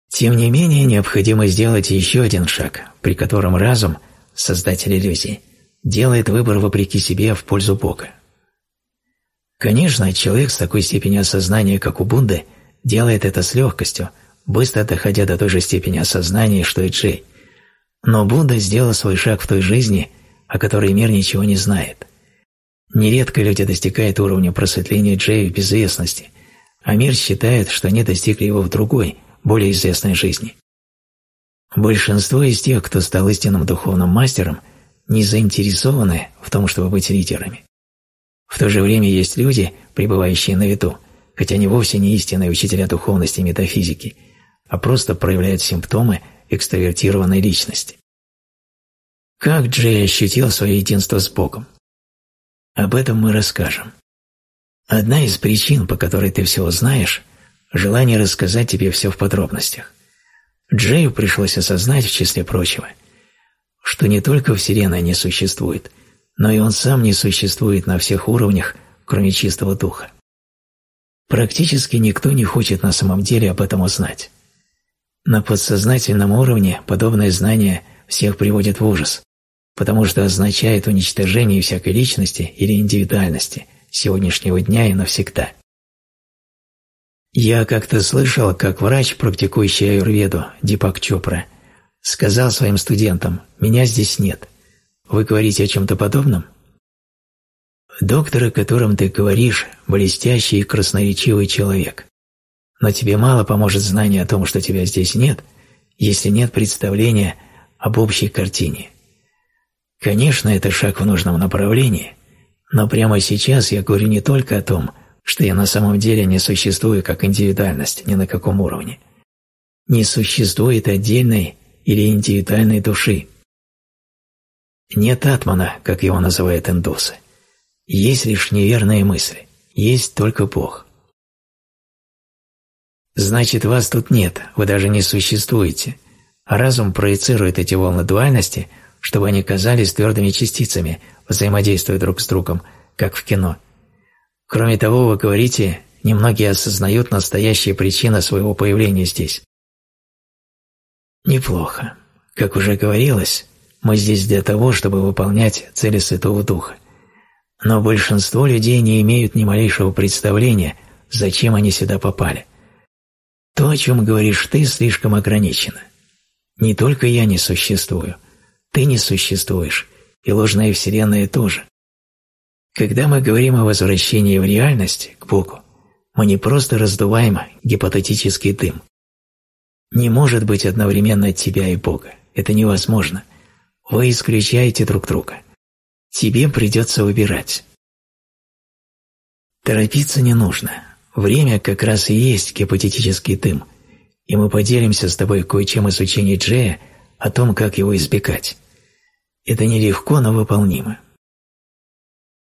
Тем не менее, необходимо сделать еще один шаг, при котором разум создатель иллюзии, делает выбор вопреки себе в пользу Бога. Конечно, человек с такой степенью осознания, как у Будды, делает это с легкостью, быстро доходя до той же степени осознания, что и Джей. Но Будда сделал свой шаг в той жизни, о которой мир ничего не знает. Нередко люди достигают уровня просветления Джей в безвестности, а мир считает, что они достигли его в другой, более известной жизни. Большинство из тех, кто стал истинным духовным мастером, не заинтересованы в том, чтобы быть лидерами. В то же время есть люди, пребывающие на виду, хотя они вовсе не истинные учителя духовности и метафизики, а просто проявляют симптомы экстравертированной личности. Как Джей ощутил свое единство с Богом? Об этом мы расскажем. Одна из причин, по которой ты все узнаешь – желание рассказать тебе все в подробностях. Джею пришлось осознать, в числе прочего, что не только Вселенная не существует, но и он сам не существует на всех уровнях, кроме чистого духа. Практически никто не хочет на самом деле об этом узнать. На подсознательном уровне подобное знание всех приводит в ужас, потому что означает уничтожение всякой личности или индивидуальности сегодняшнего дня и навсегда. Я как-то слышал, как врач, практикующий аюрведу Дипак Чопра, сказал своим студентам «Меня здесь нет. Вы говорите о чем-то подобном?» Доктор, о котором ты говоришь, блестящий и красноречивый человек. Но тебе мало поможет знание о том, что тебя здесь нет, если нет представления об общей картине. Конечно, это шаг в нужном направлении, но прямо сейчас я говорю не только о том, что я на самом деле не существую как индивидуальность ни на каком уровне. Не существует отдельной или индивидуальной души. Нет атмана, как его называют индусы. Есть лишь неверные мысли, есть только Бог. Значит, вас тут нет, вы даже не существуете, а разум проецирует эти волны дуальности, чтобы они казались твердыми частицами, взаимодействуя друг с другом, как в кино. Кроме того, вы говорите, немногие осознают настоящие причины своего появления здесь. Неплохо. Как уже говорилось, мы здесь для того, чтобы выполнять цели Святого Духа. Но большинство людей не имеют ни малейшего представления, зачем они сюда попали. То, о чем говоришь ты, слишком ограничено. Не только я не существую, ты не существуешь, и ложная Вселенная тоже. Когда мы говорим о возвращении в реальность, к Богу, мы не просто раздуваем гипотетический дым. Не может быть одновременно тебя и Бога. Это невозможно. Вы исключаете друг друга. Тебе придется выбирать. Торопиться не нужно. Время как раз и есть гипотетический дым, и мы поделимся с тобой кое-чем из учения Джея о том, как его избегать. Это нелегко, но выполнимо.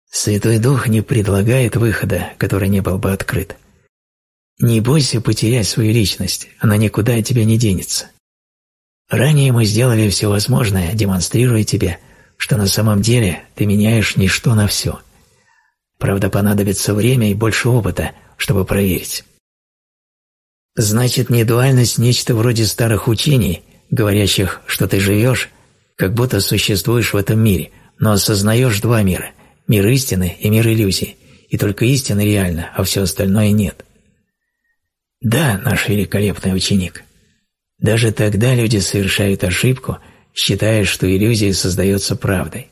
Святой Дух не предлагает выхода, который не был бы открыт. Не бойся потерять свою личность, она никуда от тебя не денется. Ранее мы сделали все возможное, демонстрируя тебе, что на самом деле ты меняешь ничто на все. Правда, понадобится время и больше опыта, чтобы проверить. Значит, не дуальность нечто вроде старых учений, говорящих, что ты живешь, как будто существуешь в этом мире, но осознаешь два мира – мир истины и мир иллюзий, и только истина реальна, а все остальное нет. Да, наш великолепный ученик. Даже тогда люди совершают ошибку – считая, что иллюзия создается правдой.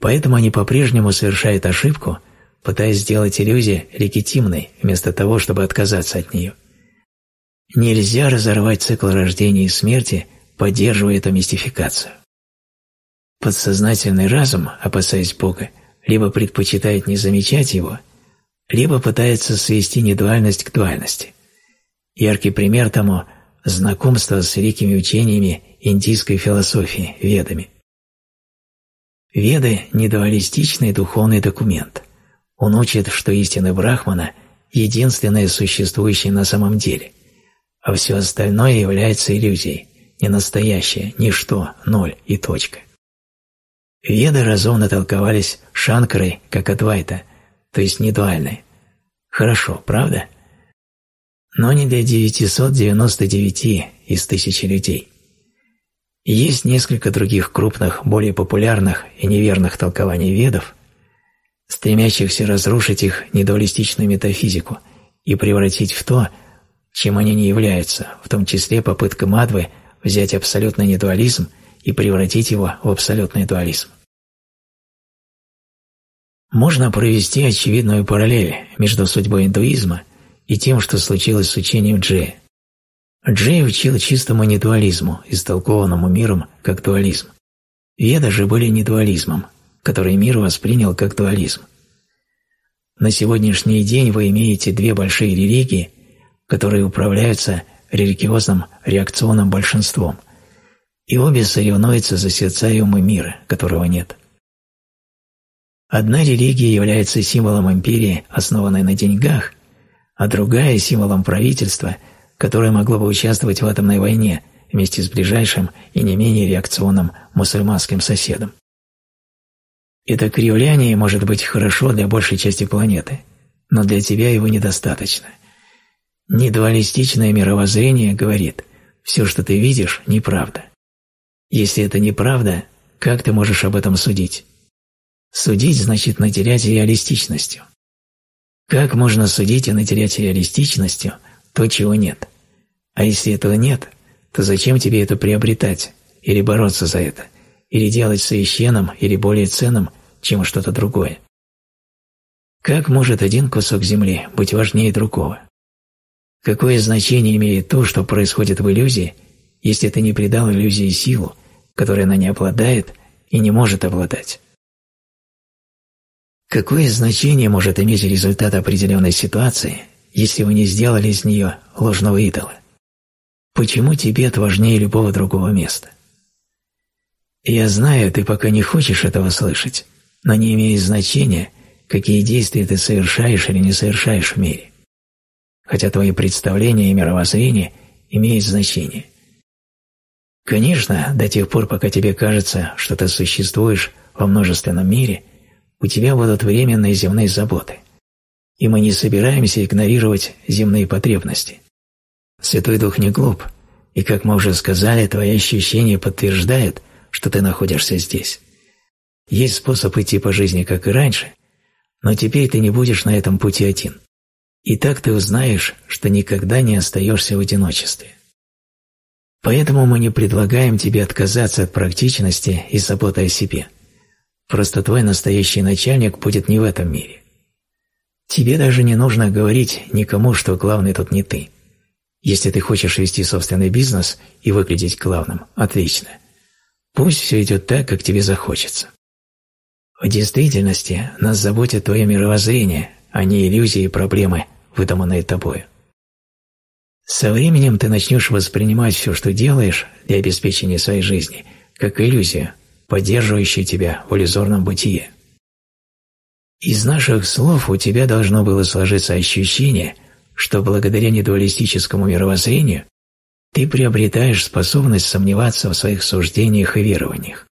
Поэтому они по-прежнему совершают ошибку, пытаясь сделать иллюзию легитимной, вместо того, чтобы отказаться от нее. Нельзя разорвать цикл рождения и смерти, поддерживая эту мистификацию. Подсознательный разум, опасаясь Бога, либо предпочитает не замечать его, либо пытается свести недуальность к дуальности. Яркий пример тому – знакомство с великими учениями индийской философии – ведами. Веды – недуалистичный духовный документ. Он учит, что истина Брахмана – единственное существующее на самом деле, а все остальное является иллюзией, не настоящее, ничто, ноль и точка. Веды разумно толковались Шанкарой как Адвайта, то есть недуальной. Хорошо, правда? Но не для 999 из тысячи людей. Есть несколько других крупных, более популярных и неверных толкований ведов, стремящихся разрушить их недуалистичную метафизику и превратить в то, чем они не являются, в том числе попытка Мадвы взять абсолютный недуализм и превратить его в абсолютный дуализм. Можно провести очевидную параллель между судьбой индуизма и тем, что случилось с учением Джея. Джей учил чистому недуализму, истолкованному миром как дуализм. Веды же были недуализмом, который мир воспринял как дуализм. На сегодняшний день вы имеете две большие религии, которые управляются религиозным реакционным большинством, и обе соревнуются за сердца и умы мира, которого нет. Одна религия является символом империи, основанной на деньгах, а другая – символом правительства, которое могло бы участвовать в атомной войне вместе с ближайшим и не менее реакционным мусульманским соседом. Это кривляние может быть хорошо для большей части планеты, но для тебя его недостаточно. Недуалистичное мировоззрение говорит, все, что ты видишь, неправда. Если это неправда, как ты можешь об этом судить? Судить значит наделять реалистичностью. Как можно судить и наделять реалистичностью то, чего нет? А если этого нет, то зачем тебе это приобретать или бороться за это, или делать священным или более ценным, чем что-то другое? Как может один кусок земли быть важнее другого? Какое значение имеет то, что происходит в иллюзии, если ты не придал иллюзии силу, которой она не обладает и не может обладать? Какое значение может иметь результат определенной ситуации, если вы не сделали из нее ложного идола? Почему Тибет важнее любого другого места? Я знаю, ты пока не хочешь этого слышать, но не имеет значения, какие действия ты совершаешь или не совершаешь в мире. Хотя твои представления и мировоззрение имеют значение. Конечно, до тех пор, пока тебе кажется, что ты существуешь во множественном мире, у тебя будут временные земные заботы. И мы не собираемся игнорировать земные потребности. Святой Дух не глуп, и, как мы уже сказали, твои ощущения подтверждают, что ты находишься здесь. Есть способ идти по жизни, как и раньше, но теперь ты не будешь на этом пути один. И так ты узнаешь, что никогда не остаешься в одиночестве. Поэтому мы не предлагаем тебе отказаться от практичности и заботы о себе – Просто твой настоящий начальник будет не в этом мире. Тебе даже не нужно говорить никому, что главный тут не ты. Если ты хочешь вести собственный бизнес и выглядеть главным, отлично. Пусть все идет так, как тебе захочется. В действительности нас заботит твое мировоззрение, а не иллюзии и проблемы, выдуманные тобою. Со временем ты начнешь воспринимать все, что делаешь для обеспечения своей жизни, как иллюзию, поддерживающий тебя в иллюзорном бытие. Из наших слов у тебя должно было сложиться ощущение, что благодаря недуалистическому мировоззрению ты приобретаешь способность сомневаться в своих суждениях и верованиях.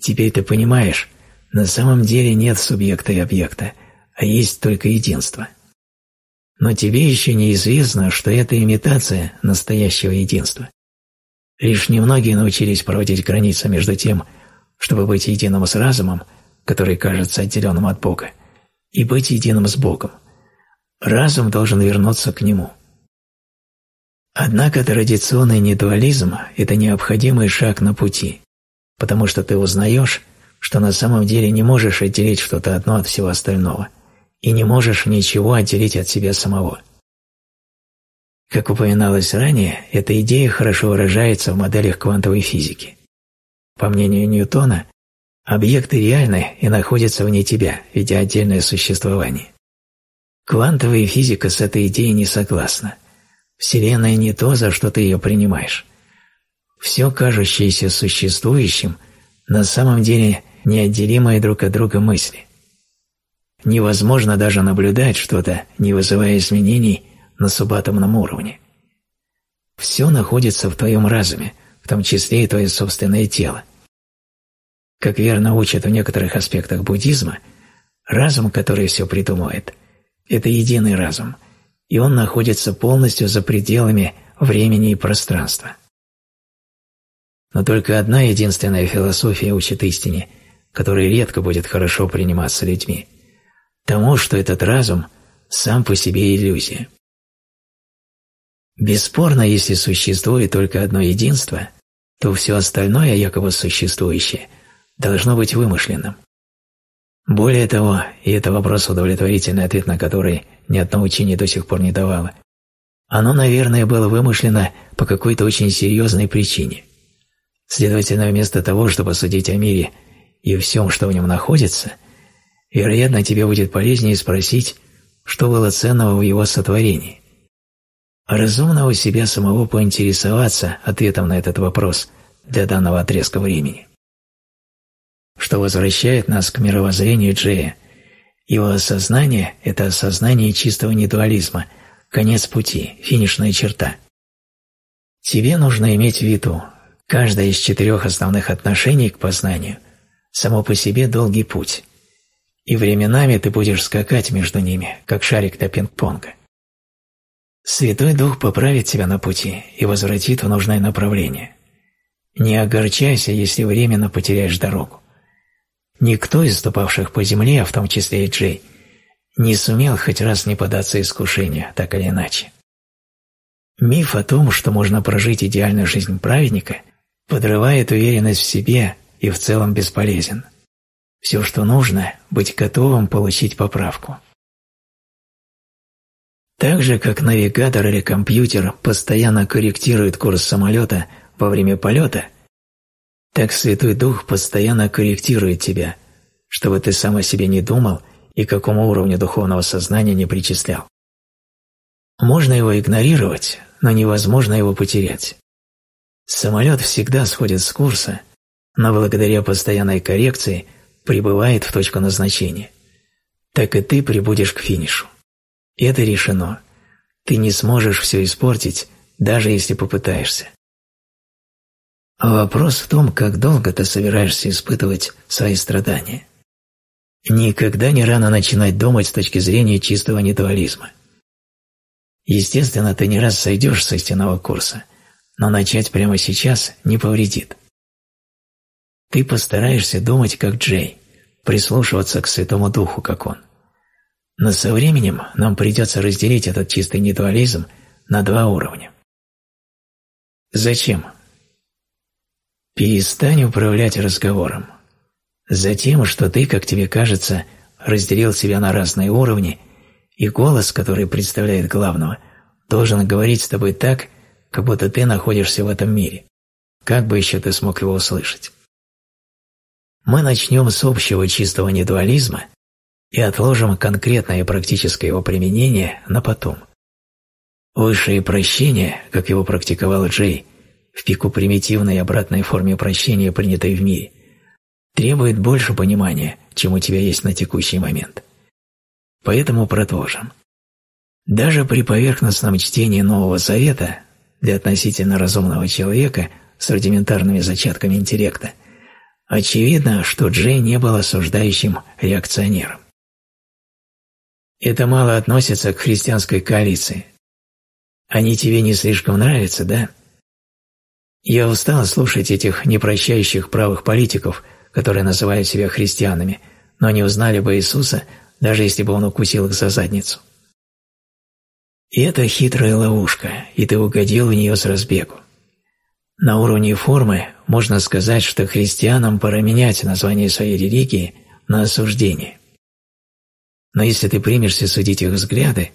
Теперь ты понимаешь, на самом деле нет субъекта и объекта, а есть только единство. Но тебе еще неизвестно, что это имитация настоящего единства. Лишь немногие научились проводить границу между тем, чтобы быть единым с разумом, который кажется отделенным от Бога, и быть единым с Богом. Разум должен вернуться к Нему. Однако традиционный недуализм – это необходимый шаг на пути, потому что ты узнаешь, что на самом деле не можешь отделить что-то одно от всего остального и не можешь ничего отделить от себя самого – как упоминалось ранее, эта идея хорошо выражается в моделях квантовой физики. По мнению Ньютона, объекты реальны и находятся вне тебя, ведя отдельное существование. Квантовая физика с этой идеей не согласна. Вселенная не то, за что ты ее принимаешь. Все кажущееся существующим на самом деле неотделимые друг от друга мысли. Невозможно даже наблюдать что-то, не вызывая изменений на субатомном уровне. Все находится в твоем разуме, в том числе и твое собственное тело. Как верно учат в некоторых аспектах буддизма, разум, который все придумывает, это единый разум, и он находится полностью за пределами времени и пространства. Но только одна единственная философия учит истине, которая редко будет хорошо приниматься людьми. Тому, что этот разум сам по себе иллюзия. Бесспорно, если существует только одно единство, то все остальное, якобы существующее, должно быть вымышленным. Более того, и это вопрос, удовлетворительный ответ на который ни одно учение до сих пор не давало, оно, наверное, было вымышлено по какой-то очень серьезной причине. Следовательно, вместо того, чтобы судить о мире и всем, что в нем находится, вероятно, тебе будет полезнее спросить, что было ценного в его сотворении. Разумно у себя самого поинтересоваться ответом на этот вопрос для данного отрезка времени. Что возвращает нас к мировоззрению Джея. Его осознание – это осознание чистого недуализма, конец пути, финишная черта. Тебе нужно иметь в виду, каждое из четырех основных отношений к познанию – само по себе долгий путь, и временами ты будешь скакать между ними, как шарик для пинг-понга. Святой Дух поправит тебя на пути и возвратит в нужное направление. Не огорчайся, если временно потеряешь дорогу. Никто из ступавших по земле, а в том числе и Джей, не сумел хоть раз не податься искушению, так или иначе. Миф о том, что можно прожить идеальную жизнь праведника, подрывает уверенность в себе и в целом бесполезен. Все, что нужно – быть готовым получить поправку. Так же, как навигатор или компьютер постоянно корректирует курс самолета во время полета, так Святой Дух постоянно корректирует тебя, чтобы ты сам о себе не думал и какому уровню духовного сознания не причислял. Можно его игнорировать, но невозможно его потерять. Самолет всегда сходит с курса, но благодаря постоянной коррекции прибывает в точку назначения. Так и ты прибудешь к финишу. Это решено. Ты не сможешь все испортить, даже если попытаешься. Вопрос в том, как долго ты собираешься испытывать свои страдания. Никогда не рано начинать думать с точки зрения чистого нетуализма. Естественно, ты не раз сойдешь со стенового курса, но начать прямо сейчас не повредит. Ты постараешься думать как Джей, прислушиваться к Святому Духу, как он. Но со временем нам придется разделить этот чистый нетуализм на два уровня. Зачем? Перестань управлять разговором. Затем, что ты, как тебе кажется, разделил себя на разные уровни, и голос, который представляет главного, должен говорить с тобой так, как будто ты находишься в этом мире. Как бы еще ты смог его услышать? Мы начнем с общего чистого недуализма и отложим конкретное практическое его применение на потом. Высшее прощение, как его практиковал Джей, в пику примитивной обратной форме прощения, принятой в мире, требует больше понимания, чем у тебя есть на текущий момент. Поэтому продолжим. Даже при поверхностном чтении Нового Завета для относительно разумного человека с рудиментарными зачатками интеллекта очевидно, что Джей не был осуждающим реакционером. Это мало относится к христианской коалиции. Они тебе не слишком нравятся, да? Я устал слушать этих непрощающих правых политиков, которые называют себя христианами, но не узнали бы Иисуса, даже если бы он укусил их за задницу. И это хитрая ловушка, и ты угодил в нее с разбегу. На уровне формы можно сказать, что христианам пора менять название своей религии на осуждение. Но если ты примешься судить их взгляды,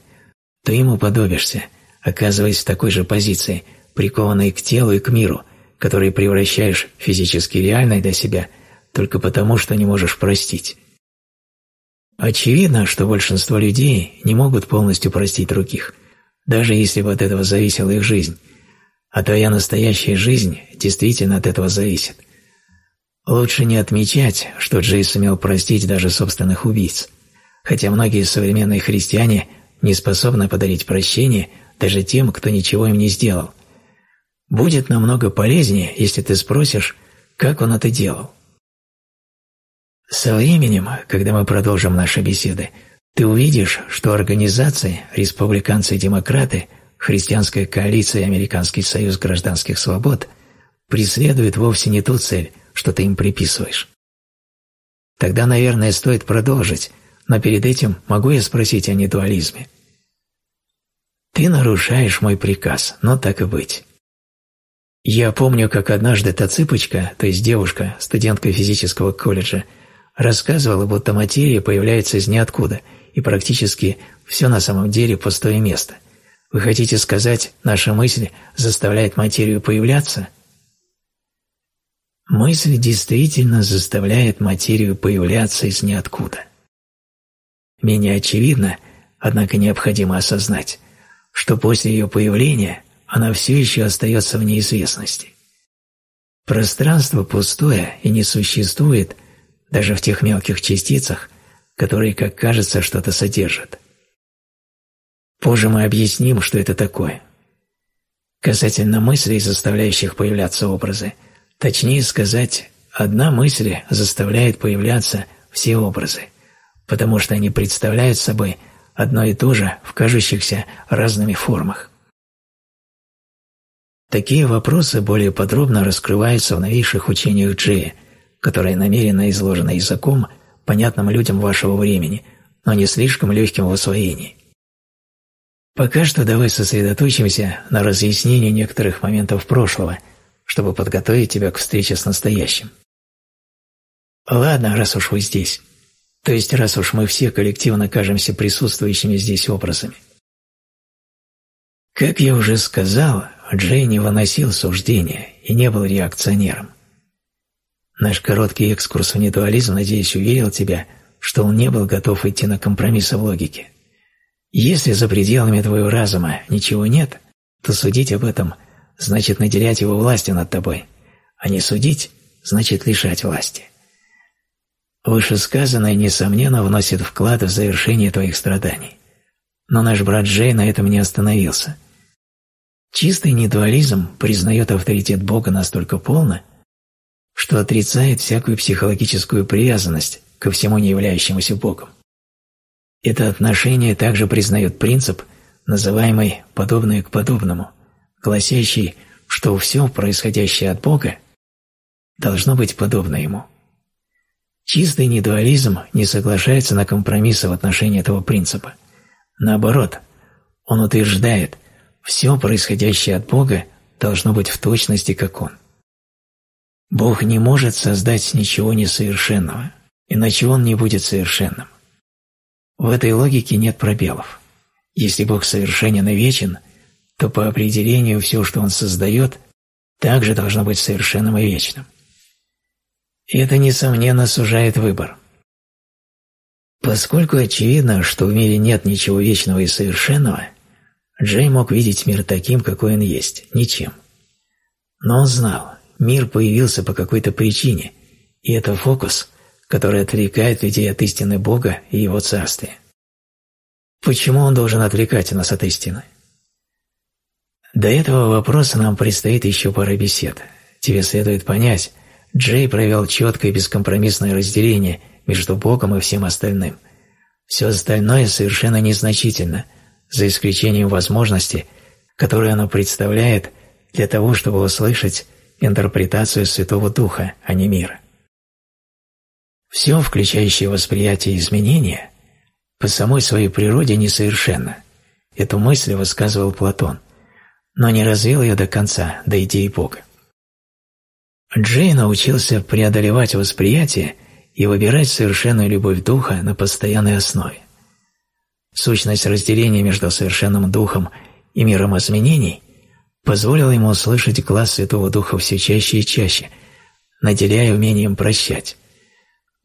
то им уподобишься, оказываясь в такой же позиции, прикованной к телу и к миру, который превращаешь физически реальной для себя только потому, что не можешь простить. Очевидно, что большинство людей не могут полностью простить других, даже если бы от этого зависела их жизнь, а твоя настоящая жизнь действительно от этого зависит. Лучше не отмечать, что Джей сумел простить даже собственных убийц – хотя многие современные христиане не способны подарить прощение даже тем, кто ничего им не сделал. Будет намного полезнее, если ты спросишь, как он это делал. Со временем, когда мы продолжим наши беседы, ты увидишь, что организации, республиканцы и демократы, Христианская коалиция и Американский союз гражданских свобод преследуют вовсе не ту цель, что ты им приписываешь. Тогда, наверное, стоит продолжить, но перед этим могу я спросить о недуализме? Ты нарушаешь мой приказ, но так и быть. Я помню, как однажды та цыпочка, то есть девушка, студентка физического колледжа, рассказывала, будто материя появляется из ниоткуда, и практически все на самом деле пустое место. Вы хотите сказать, наша мысль заставляет материю появляться? Мысль действительно заставляет материю появляться из ниоткуда. Менее очевидно, однако необходимо осознать, что после ее появления она все еще остается в неизвестности. Пространство пустое и не существует даже в тех мелких частицах, которые, как кажется, что-то содержат. Позже мы объясним, что это такое. Касательно мыслей, заставляющих появляться образы, точнее сказать, одна мысль заставляет появляться все образы, потому что они представляют собой одно и то же в кажущихся разными формах. Такие вопросы более подробно раскрываются в новейших учениях Джея, которые намеренно изложены языком, понятным людям вашего времени, но не слишком легким в освоении. Пока что давай сосредоточимся на разъяснении некоторых моментов прошлого, чтобы подготовить тебя к встрече с настоящим. Ладно, раз уж вы здесь. То есть, раз уж мы все коллективно кажемся присутствующими здесь образами. Как я уже сказал, Джей не выносил суждения и не был реакционером. Наш короткий экскурс в недуализм, надеюсь, уверил тебя, что он не был готов идти на компромиссы в логике. Если за пределами твоего разума ничего нет, то судить об этом значит наделять его властью над тобой, а не судить значит лишать власти. Вышесказанное, несомненно, вносит вклад в завершение твоих страданий. Но наш брат Джей на этом не остановился – Чистый недуализм признает авторитет Бога настолько полно, что отрицает всякую психологическую привязанность ко всему не являющемуся Богом. Это отношение также признает принцип, называемый «подобное к подобному», гласящий, что все, происходящее от Бога, должно быть подобно Ему. Чистый недуализм не соглашается на компромиссы в отношении этого принципа. Наоборот, он утверждает, все происходящее от Бога должно быть в точности, как Он. Бог не может создать ничего несовершенного, иначе Он не будет совершенным. В этой логике нет пробелов. Если Бог совершенен и вечен, то по определению все, что Он создает, также должно быть совершенным и вечным. И это, несомненно, сужает выбор. Поскольку очевидно, что в мире нет ничего вечного и совершенного – Джей мог видеть мир таким, какой он есть, ничем. Но он знал, мир появился по какой-то причине, и это фокус, который отвлекает людей от истины Бога и Его Царствия. Почему он должен отвлекать нас от истины? До этого вопроса нам предстоит еще пара бесед. Тебе следует понять, Джей провел четкое бескомпромиссное разделение между Богом и всем остальным. Все остальное совершенно незначительно – за исключением возможности, которую оно представляет для того, чтобы услышать интерпретацию Святого Духа, а не мира. Все, включающее восприятие изменения, по самой своей природе несовершенно. Эту мысль высказывал Платон, но не развил ее до конца, до идеи Бога. Джей научился преодолевать восприятие и выбирать совершенную любовь Духа на постоянной основе. Сущность разделения между совершенным духом и миром изменений позволила ему услышать глаз Святого Духа все чаще и чаще, наделяя умением прощать.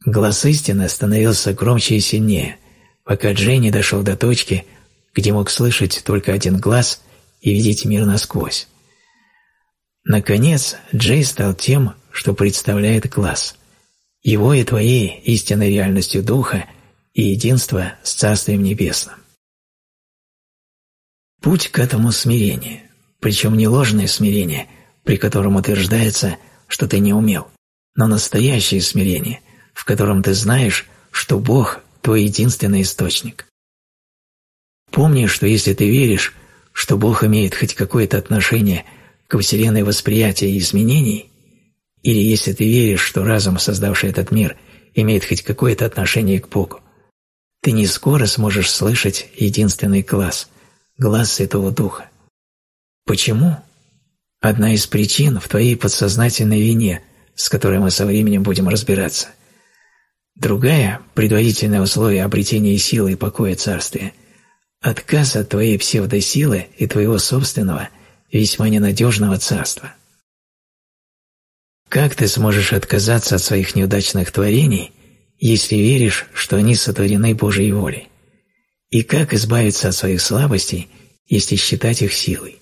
Глаз истины становился громче и сильнее, пока Джей не дошел до точки, где мог слышать только один глаз и видеть мир насквозь. Наконец, Джей стал тем, что представляет глаз. Его и твоей истинной реальностью Духа – и единство с Царствием Небесным. Путь к этому смирение, причем не ложное смирение, при котором утверждается, что ты не умел, но настоящее смирение, в котором ты знаешь, что Бог – твой единственный источник. Помни, что если ты веришь, что Бог имеет хоть какое-то отношение к Вселенной восприятия и изменений, или если ты веришь, что разум, создавший этот мир, имеет хоть какое-то отношение к Богу, ты не скоро сможешь слышать единственный глаз – глаз Святого Духа. Почему? Одна из причин в твоей подсознательной вине, с которой мы со временем будем разбираться. Другая, предварительное условие обретения силы и покоя царствия – отказ от твоей псевдосилы и твоего собственного, весьма ненадежного царства. Как ты сможешь отказаться от своих неудачных творений, если веришь, что они сотворены Божьей волей? И как избавиться от своих слабостей, если считать их силой?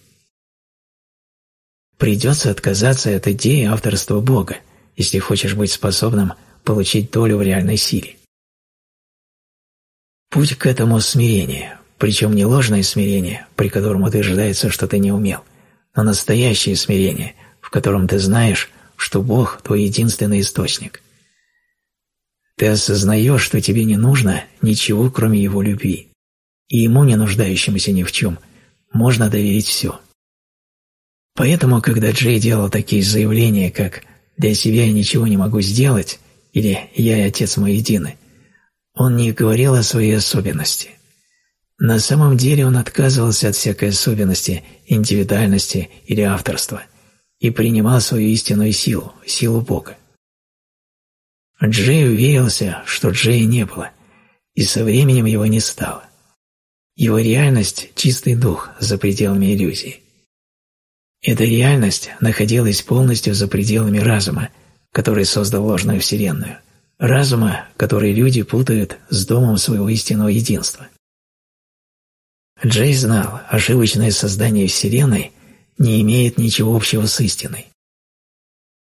Придется отказаться от идеи авторства Бога, если хочешь быть способным получить долю в реальной силе. Путь к этому смирение, причем не ложное смирение, при котором утверждается, что ты не умел, но настоящее смирение, в котором ты знаешь, что Бог – твой единственный источник. Ты осознаешь, что тебе не нужно ничего, кроме Его любви, и Ему, не нуждающемуся ни в чем, можно доверить все. Поэтому, когда Джей делал такие заявления, как «для себя я ничего не могу сделать» или «я и Отец мой едины», он не говорил о своей особенности. На самом деле он отказывался от всякой особенности, индивидуальности или авторства и принимал свою истинную силу, силу Бога. Джей уверился, что Джея не было, и со временем его не стало. Его реальность – чистый дух за пределами иллюзии. Эта реальность находилась полностью за пределами разума, который создал ложную вселенную, разума, который люди путают с домом своего истинного единства. Джей знал, ошибочное создание Вселенной не имеет ничего общего с истиной.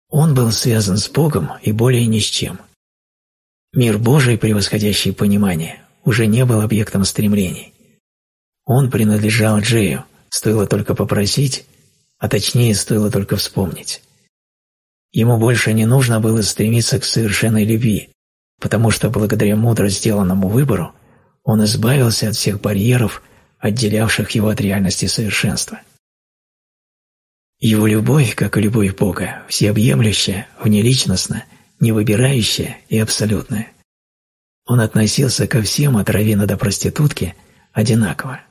Он был связан с Богом и более ни с чем. Мир Божий, превосходящий понимание, уже не был объектом стремлений. Он принадлежал Джею, стоило только попросить, а точнее стоило только вспомнить. Ему больше не нужно было стремиться к совершенной любви, потому что благодаря мудро сделанному выбору он избавился от всех барьеров, отделявших его от реальности совершенства. Его любовь, как и любовь Бога, всеобъемлющая, внеличностна, невыбирающая и абсолютная. Он относился ко всем от раввина до проститутки одинаково.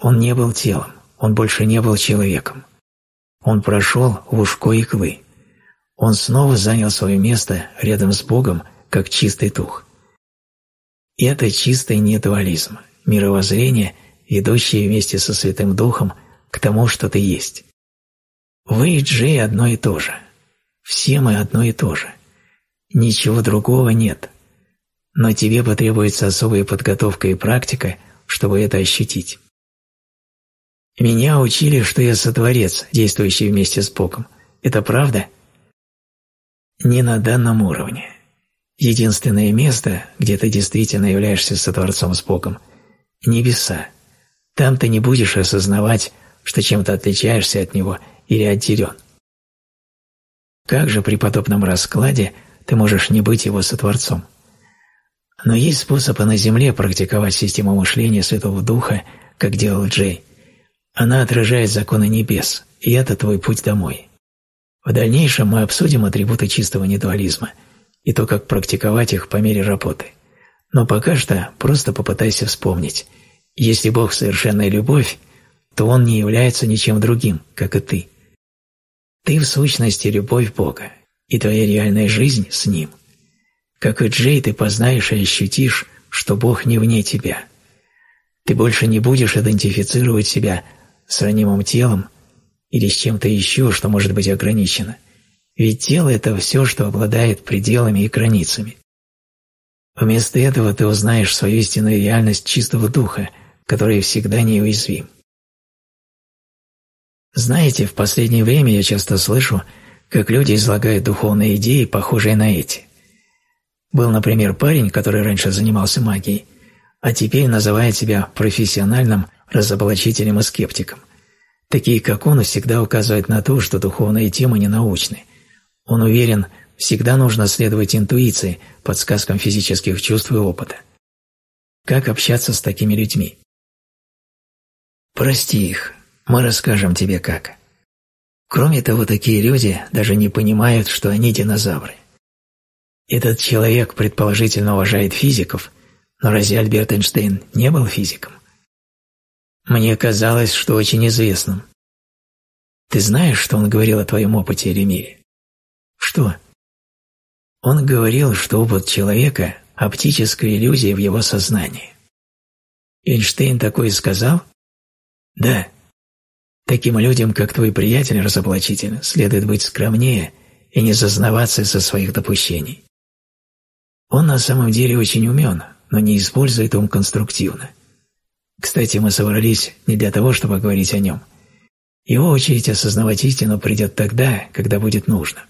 Он не был телом, он больше не был человеком. Он прошел в ушко иглы. Он снова занял свое место рядом с Богом, как чистый дух. Это чистый недуализм, мировоззрение, идущее вместе со Святым Духом к тому, что ты есть. Вы и Джей одно и то же. Все мы одно и то же. Ничего другого нет. Но тебе потребуется особая подготовка и практика, чтобы это ощутить. Меня учили, что я сотворец, действующий вместе с Богом. Это правда? Не на данном уровне. Единственное место, где ты действительно являешься сотворцом с Богом – небеса. Там ты не будешь осознавать, что чем-то отличаешься от Него или отделен. Как же при подобном раскладе ты можешь не быть Его сотворцом? Но есть способы на Земле практиковать систему мышления Святого Духа, как делал Джей – она отражает законы небес, и это твой путь домой. В дальнейшем мы обсудим атрибуты чистого недуализма и то, как практиковать их по мере работы. Но пока что просто попытайся вспомнить. Если Бог – совершенная любовь, то Он не является ничем другим, как и ты. Ты в сущности любовь Бога, и твоя реальная жизнь с Ним. Как и Джей, ты познаешь и ощутишь, что Бог не вне тебя. Ты больше не будешь идентифицировать себя с ранимым телом или с чем-то еще, что может быть ограничено. Ведь тело – это все, что обладает пределами и границами. Вместо этого ты узнаешь свою истинную реальность чистого духа, который всегда неуязвим. Знаете, в последнее время я часто слышу, как люди излагают духовные идеи, похожие на эти. Был, например, парень, который раньше занимался магией, а теперь называет себя профессиональным разоблачителем и скептиком. Такие, как он, всегда указывают на то, что духовные темы не научны. Он уверен, всегда нужно следовать интуиции, подсказкам физических чувств и опыта. Как общаться с такими людьми? Прости их, мы расскажем тебе как. Кроме того, такие люди даже не понимают, что они динозавры. Этот человек предположительно уважает физиков, но разве Альберт Эйнштейн не был физиком? Мне казалось, что очень известным. Ты знаешь, что он говорил о твоем опыте или мире? Что? Он говорил, что опыт человека – оптическая иллюзия в его сознании. Эйнштейн такое сказал? Да. Таким людям, как твой приятель разоблачитель, следует быть скромнее и не зазнаваться из-за своих допущений. Он на самом деле очень умен, но не использует ум конструктивно. Кстати, мы собрались не для того, чтобы говорить о нем. Его очередь осознавать истину придет тогда, когда будет нужно.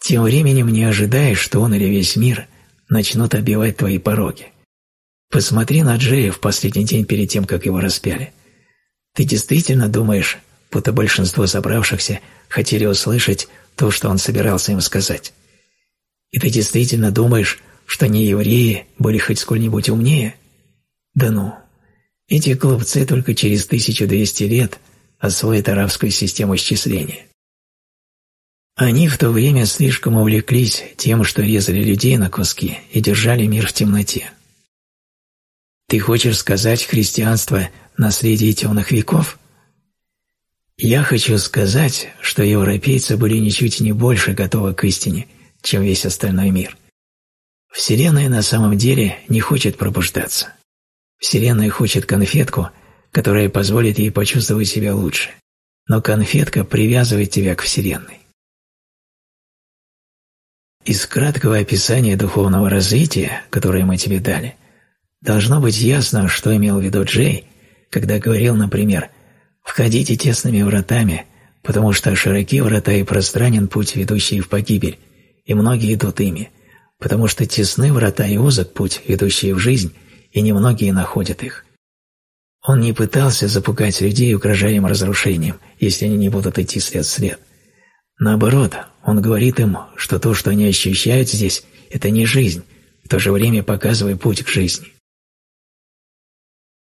Тем временем не ожидай, что он или весь мир начнут обивать твои пороги. Посмотри на Джея в последний день перед тем, как его распяли. Ты действительно думаешь, будто большинство собравшихся хотели услышать то, что он собирался им сказать? И ты действительно думаешь, что не евреи были хоть сколь-нибудь умнее? Да ну, эти глупцы только через 1200 лет освоят арабскую систему счисления. Они в то время слишком увлеклись тем, что резали людей на куски и держали мир в темноте. Ты хочешь сказать, христианство – наследие темных веков? Я хочу сказать, что европейцы были ничуть не больше готовы к истине, чем весь остальной мир. Вселенная на самом деле не хочет пробуждаться. Вселенная хочет конфетку, которая позволит ей почувствовать себя лучше. Но конфетка привязывает тебя к Вселенной. Из краткого описания духовного развития, которое мы тебе дали, должно быть ясно, что имел в виду Джей, когда говорил, например, «Входите тесными вратами, потому что широки врата и пространен путь, ведущий в погибель, и многие идут ими, потому что тесны врата и узок путь, ведущий в жизнь, и немногие находят их». Он не пытался запугать людей, угрожая им разрушением, если они не будут идти след в след. Наоборот, он говорит им, что то, что они ощущают здесь, это не жизнь, в то же время показывая путь к жизни.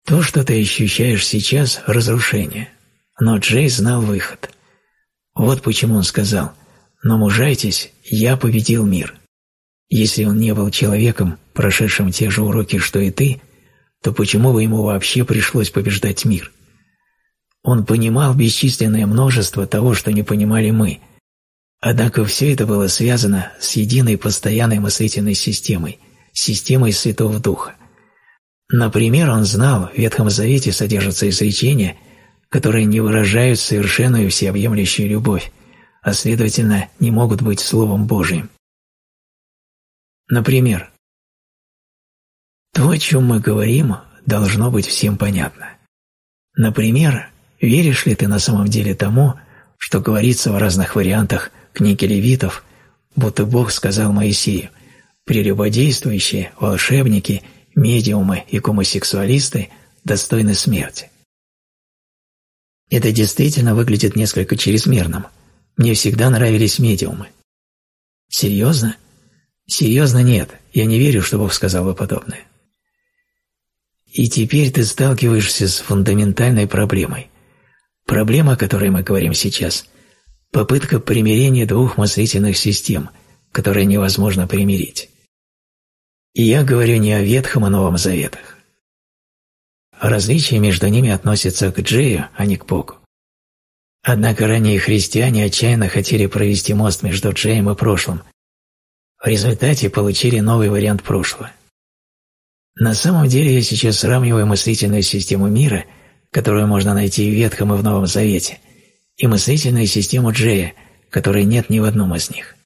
То, что ты ощущаешь сейчас – разрушение. Но Джей знал выход. Вот почему он сказал «Но мужайтесь, я победил мир». Если он не был человеком, прошедшим те же уроки, что и ты, то почему бы ему вообще пришлось побеждать мир? Он понимал бесчисленное множество того, что не понимали мы – Однако все это было связано с единой постоянной мыслительной системой, системой Святого Духа. Например, он знал, в Ветхом Завете содержатся изречения, которые не выражают совершенную всеобъемлющую любовь, а следовательно не могут быть Словом Божиим. Например, то, о чем мы говорим, должно быть всем понятно. Например, веришь ли ты на самом деле тому, что говорится в разных вариантах книги левитов, будто Бог сказал Моисею, прелюбодействующие, волшебники, медиумы и гомосексуалисты достойны смерти. Это действительно выглядит несколько чрезмерным. Мне всегда нравились медиумы. Серьезно? Серьезно нет, я не верю, что Бог сказал бы подобное. И теперь ты сталкиваешься с фундаментальной проблемой. Проблема, о которой мы говорим сейчас, Попытка примирения двух мыслительных систем, которые невозможно примирить. И я говорю не о Ветхом и Новом Заветах. Различия между ними относятся к Джею, а не к Богу. Однако ранние христиане отчаянно хотели провести мост между Джеем и прошлым. В результате получили новый вариант прошлого. На самом деле я сейчас сравниваю мыслительную систему мира, которую можно найти в Ветхом и в Новом Завете – и мыслительную систему Джея, которой нет ни в одном из них.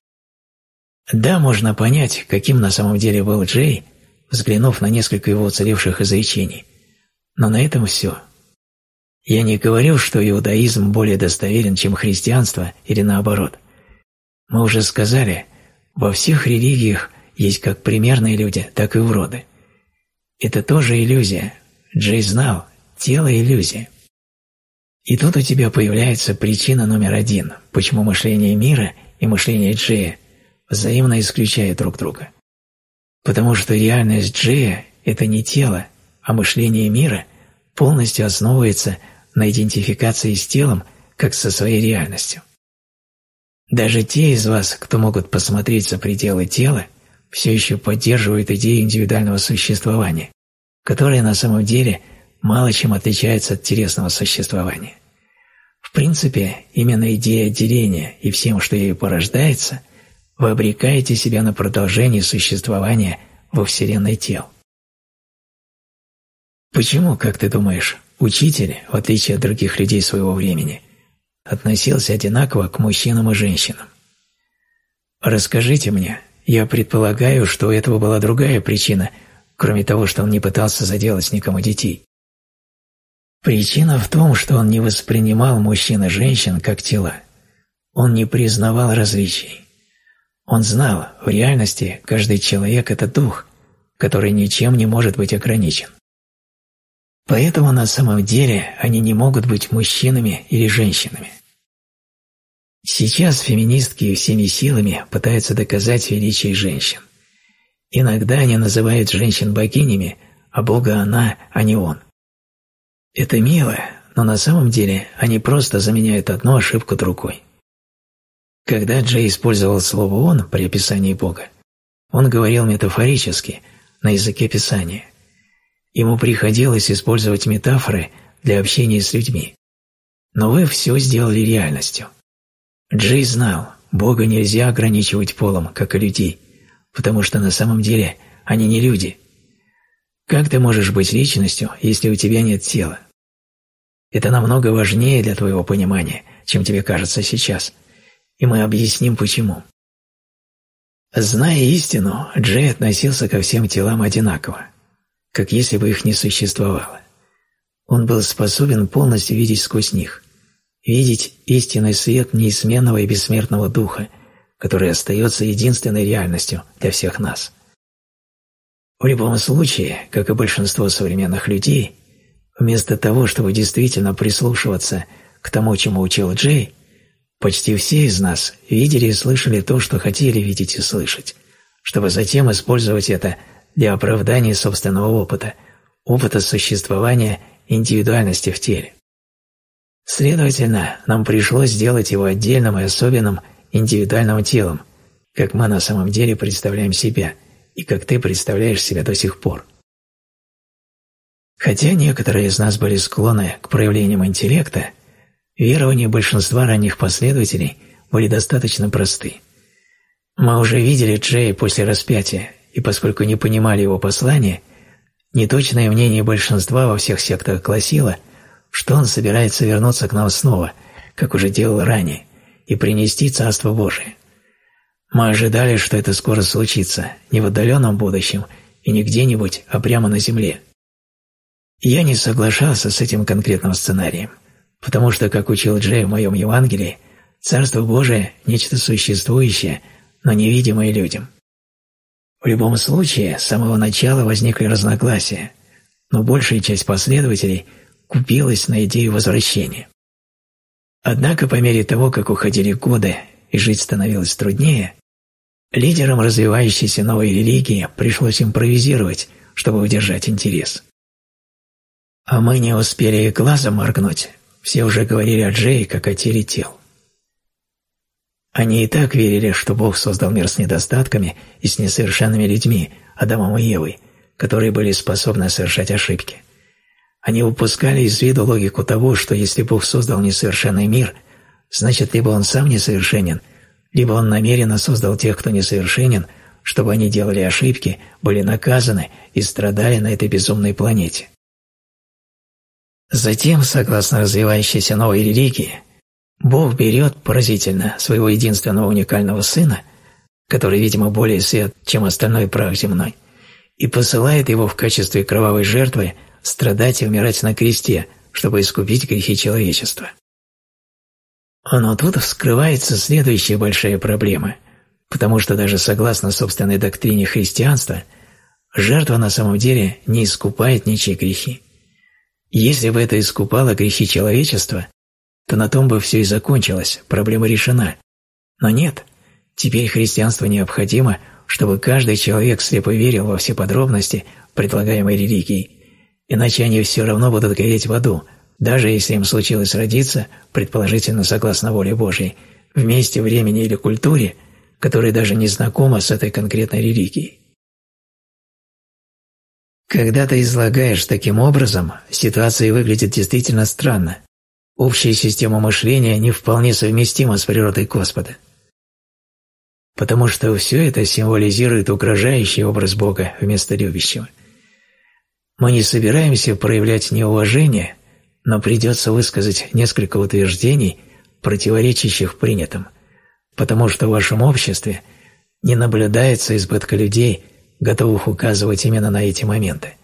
Да, можно понять, каким на самом деле был Джей, взглянув на несколько его уцелевших изречений. Но на этом все. Я не говорю, что иудаизм более достоверен, чем христианство, или наоборот. Мы уже сказали, во всех религиях есть как примерные люди, так и уроды. Это тоже иллюзия. Джей знал, тело – иллюзия. И тут у тебя появляется причина номер один, почему мышление мира и мышление Джея взаимно исключают друг друга. Потому что реальность Джея – это не тело, а мышление мира полностью основывается на идентификации с телом как со своей реальностью. Даже те из вас, кто могут посмотреть за пределы тела, все еще поддерживают идею индивидуального существования, которая на самом деле мало чем отличается от телесного существования. В принципе, именно идея отделения и всем, что ею порождается, вы обрекаете себя на продолжение существования во Вселенной тел. Почему, как ты думаешь, учитель, в отличие от других людей своего времени, относился одинаково к мужчинам и женщинам? Расскажите мне, я предполагаю, что у этого была другая причина, кроме того, что он не пытался заделать никому детей. Причина в том, что он не воспринимал мужчин и женщин как тела. Он не признавал различий. Он знал, в реальности каждый человек – это дух, который ничем не может быть ограничен. Поэтому на самом деле они не могут быть мужчинами или женщинами. Сейчас феминистки всеми силами пытаются доказать величие женщин. Иногда они называют женщин богинями, а Бога она, а не он. Это мило, но на самом деле они просто заменяют одну ошибку другой. Когда Джей использовал слово «он» при описании Бога, он говорил метафорически, на языке Писания. Ему приходилось использовать метафоры для общения с людьми. Но вы все сделали реальностью. Джей знал, Бога нельзя ограничивать полом, как и людей, потому что на самом деле они не люди. Как ты можешь быть личностью, если у тебя нет тела? Это намного важнее для твоего понимания, чем тебе кажется сейчас, и мы объясним почему. Зная истину, Джей относился ко всем телам одинаково, как если бы их не существовало. Он был способен полностью видеть сквозь них, видеть истинный свет неизменного и бессмертного духа, который остается единственной реальностью для всех нас. В любом случае, как и большинство современных людей, Вместо того, чтобы действительно прислушиваться к тому, чему учил Джей, почти все из нас видели и слышали то, что хотели видеть и слышать, чтобы затем использовать это для оправдания собственного опыта, опыта существования индивидуальности в теле. Следовательно, нам пришлось сделать его отдельным и особенным индивидуальным телом, как мы на самом деле представляем себя и как ты представляешь себя до сих пор. Хотя некоторые из нас были склонны к проявлениям интеллекта, верования большинства ранних последователей были достаточно просты. Мы уже видели Джея после распятия, и поскольку не понимали его послания, неточное мнение большинства во всех сектах гласило, что он собирается вернуться к нам снова, как уже делал ранее, и принести Царство Божие. Мы ожидали, что это скоро случится, не в отдаленном будущем и не где-нибудь, а прямо на земле – я не соглашался с этим конкретным сценарием, потому что, как учил Джей в моем Евангелии, Царство Божие – нечто существующее, но невидимое людям. В любом случае, с самого начала возникли разногласия, но большая часть последователей купилась на идею возвращения. Однако по мере того, как уходили годы и жить становилось труднее, лидерам развивающейся новой религии пришлось импровизировать, чтобы удержать интерес. А мы не успели и глазом моргнуть, все уже говорили о Джее как о теле тел. Они и так верили, что Бог создал мир с недостатками и с несовершенными людьми, Адамом и Евой, которые были способны совершать ошибки. Они упускали из виду логику того, что если Бог создал несовершенный мир, значит, либо Он сам несовершенен, либо Он намеренно создал тех, кто несовершенен, чтобы они делали ошибки, были наказаны и страдали на этой безумной планете. Затем, согласно развивающейся новой религии, Бог берет поразительно своего единственного уникального сына, который, видимо, более свет, чем остальной прах земной, и посылает его в качестве кровавой жертвы страдать и умирать на кресте, чтобы искупить грехи человечества. Но тут вскрывается следующая большая проблема, потому что даже согласно собственной доктрине христианства, жертва на самом деле не искупает ничьи грехи. Если бы это искупало грехи человечества, то на том бы все и закончилось, проблема решена. Но нет, теперь христианство необходимо, чтобы каждый человек слепо верил во все подробности предлагаемой религии, иначе они все равно будут гореть в аду, даже если им случилось родиться, предположительно согласно воле Божьей, в месте, времени или культуре, которая даже не знакома с этой конкретной религией. Когда ты излагаешь таким образом, ситуация выглядит действительно странно. Общая система мышления не вполне совместима с природой Господа. Потому что все это символизирует угрожающий образ Бога вместо любящего. Мы не собираемся проявлять неуважение, но придется высказать несколько утверждений, противоречащих принятым, потому что в вашем обществе не наблюдается избытка людей, готовых указывать именно на эти моменты.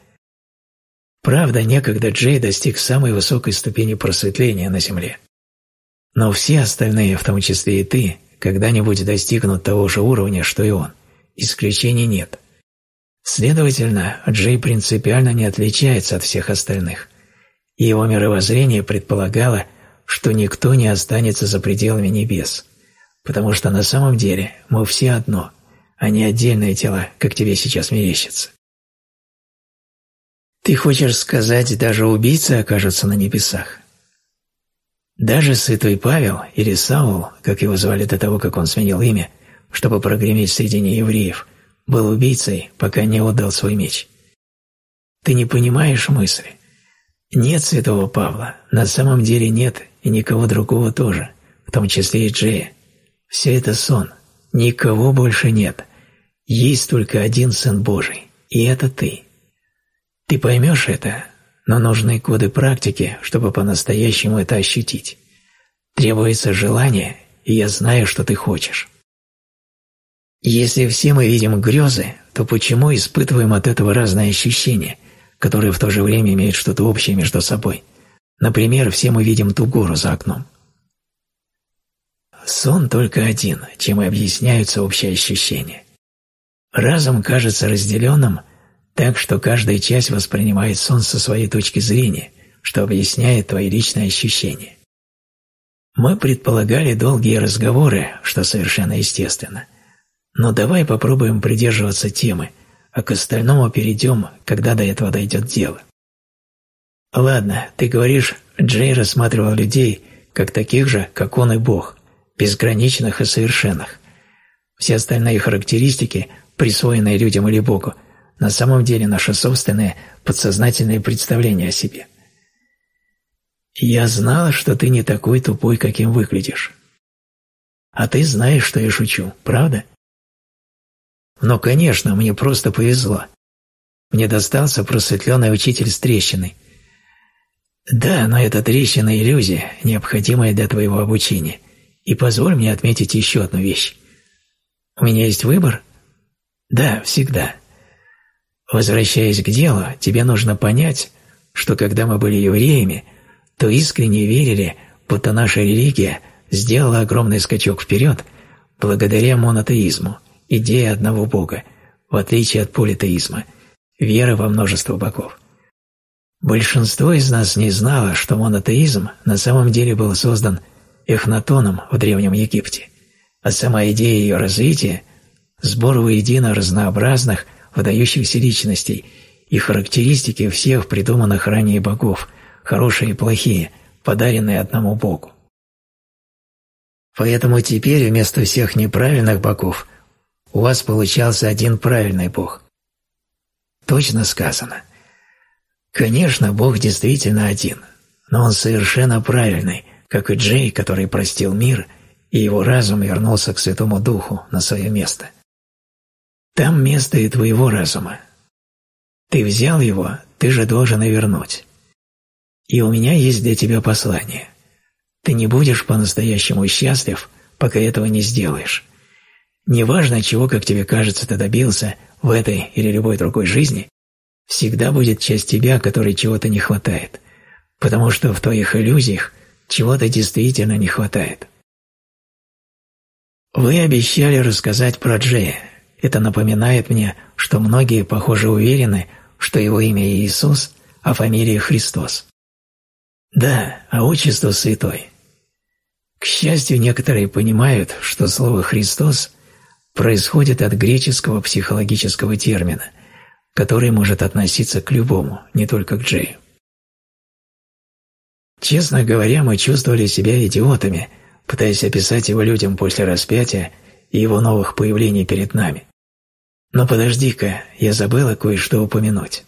Правда, некогда Джей достиг самой высокой ступени просветления на Земле. Но все остальные, в том числе и ты, когда-нибудь достигнут того же уровня, что и он. Исключений нет. Следовательно, Джей принципиально не отличается от всех остальных, и его мировоззрение предполагало, что никто не останется за пределами небес, потому что на самом деле мы все одно, а не отдельные тела, как тебе сейчас мерещится. Ты хочешь сказать, даже убийцы окажутся на небесах? Даже святой Павел или Саул, как его звали до того, как он сменил имя, чтобы прогреметь среди неевреев, был убийцей, пока не отдал свой меч. Ты не понимаешь мысли. Нет святого Павла, на самом деле нет и никого другого тоже, в том числе и Джея. Все это сон, никого больше нет. Есть только один Сын Божий, и это ты. Ты поймешь это, но нужны годы практики, чтобы по-настоящему это ощутить. Требуется желание, и я знаю, что ты хочешь. Если все мы видим грезы, то почему испытываем от этого разные ощущения, которые в то же время имеют что-то общее между собой? Например, все мы видим ту гору за окном. Сон только один, чем и объясняются общие ощущения. Разум кажется разделенным – так что каждая часть воспринимает сон со своей точки зрения, что объясняет твои личные ощущения. Мы предполагали долгие разговоры, что совершенно естественно. Но давай попробуем придерживаться темы, а к остальному перейдем, когда до этого дойдет дело. Ладно, ты говоришь, Джей рассматривал людей как таких же, как он и Бог, безграничных и совершенных. Все остальные характеристики, присвоенные людям или Богу, на самом деле наше собственное подсознательное представление о себе. Я знала, что ты не такой тупой, каким выглядишь. А ты знаешь, что я шучу, правда? Но, конечно, мне просто повезло. Мне достался просветленный учитель с трещиной. Да, но эта трещина – иллюзия, необходимая для твоего обучения. И позволь мне отметить еще одну вещь. У меня есть выбор? Да, всегда. Возвращаясь к делу, тебе нужно понять, что когда мы были евреями, то искренне верили, будто наша религия сделала огромный скачок вперед благодаря монотеизму, идее одного Бога, в отличие от политеизма, веры во множество богов. Большинство из нас не знало, что монотеизм на самом деле был создан Эхнатоном в Древнем Египте, а сама идея ее развития – сбор воедино разнообразных выдающихся личностей и характеристики всех придуманных ранее богов, хорошие и плохие, подаренные одному богу. Поэтому теперь вместо всех неправильных богов у вас получался один правильный бог. Точно сказано. Конечно, бог действительно один, но он совершенно правильный, как и Джей, который простил мир, и его разум вернулся к Святому Духу на свое место – там место и твоего разума. Ты взял его, ты же должен и вернуть. И у меня есть для тебя послание. Ты не будешь по-настоящему счастлив, пока этого не сделаешь. Неважно, чего, как тебе кажется, ты добился в этой или любой другой жизни, всегда будет часть тебя, которой чего-то не хватает, потому что в твоих иллюзиях чего-то действительно не хватает. Вы обещали рассказать про Джея, это напоминает мне, что многие, похоже, уверены, что его имя Иисус, а фамилия Христос. Да, а отчество святой. К счастью, некоторые понимают, что слово «Христос» происходит от греческого психологического термина, который может относиться к любому, не только к Джею. Честно говоря, мы чувствовали себя идиотами, пытаясь описать его людям после распятия и его новых появлений перед нами. Но подожди-ка, я забыла кое-что упомянуть.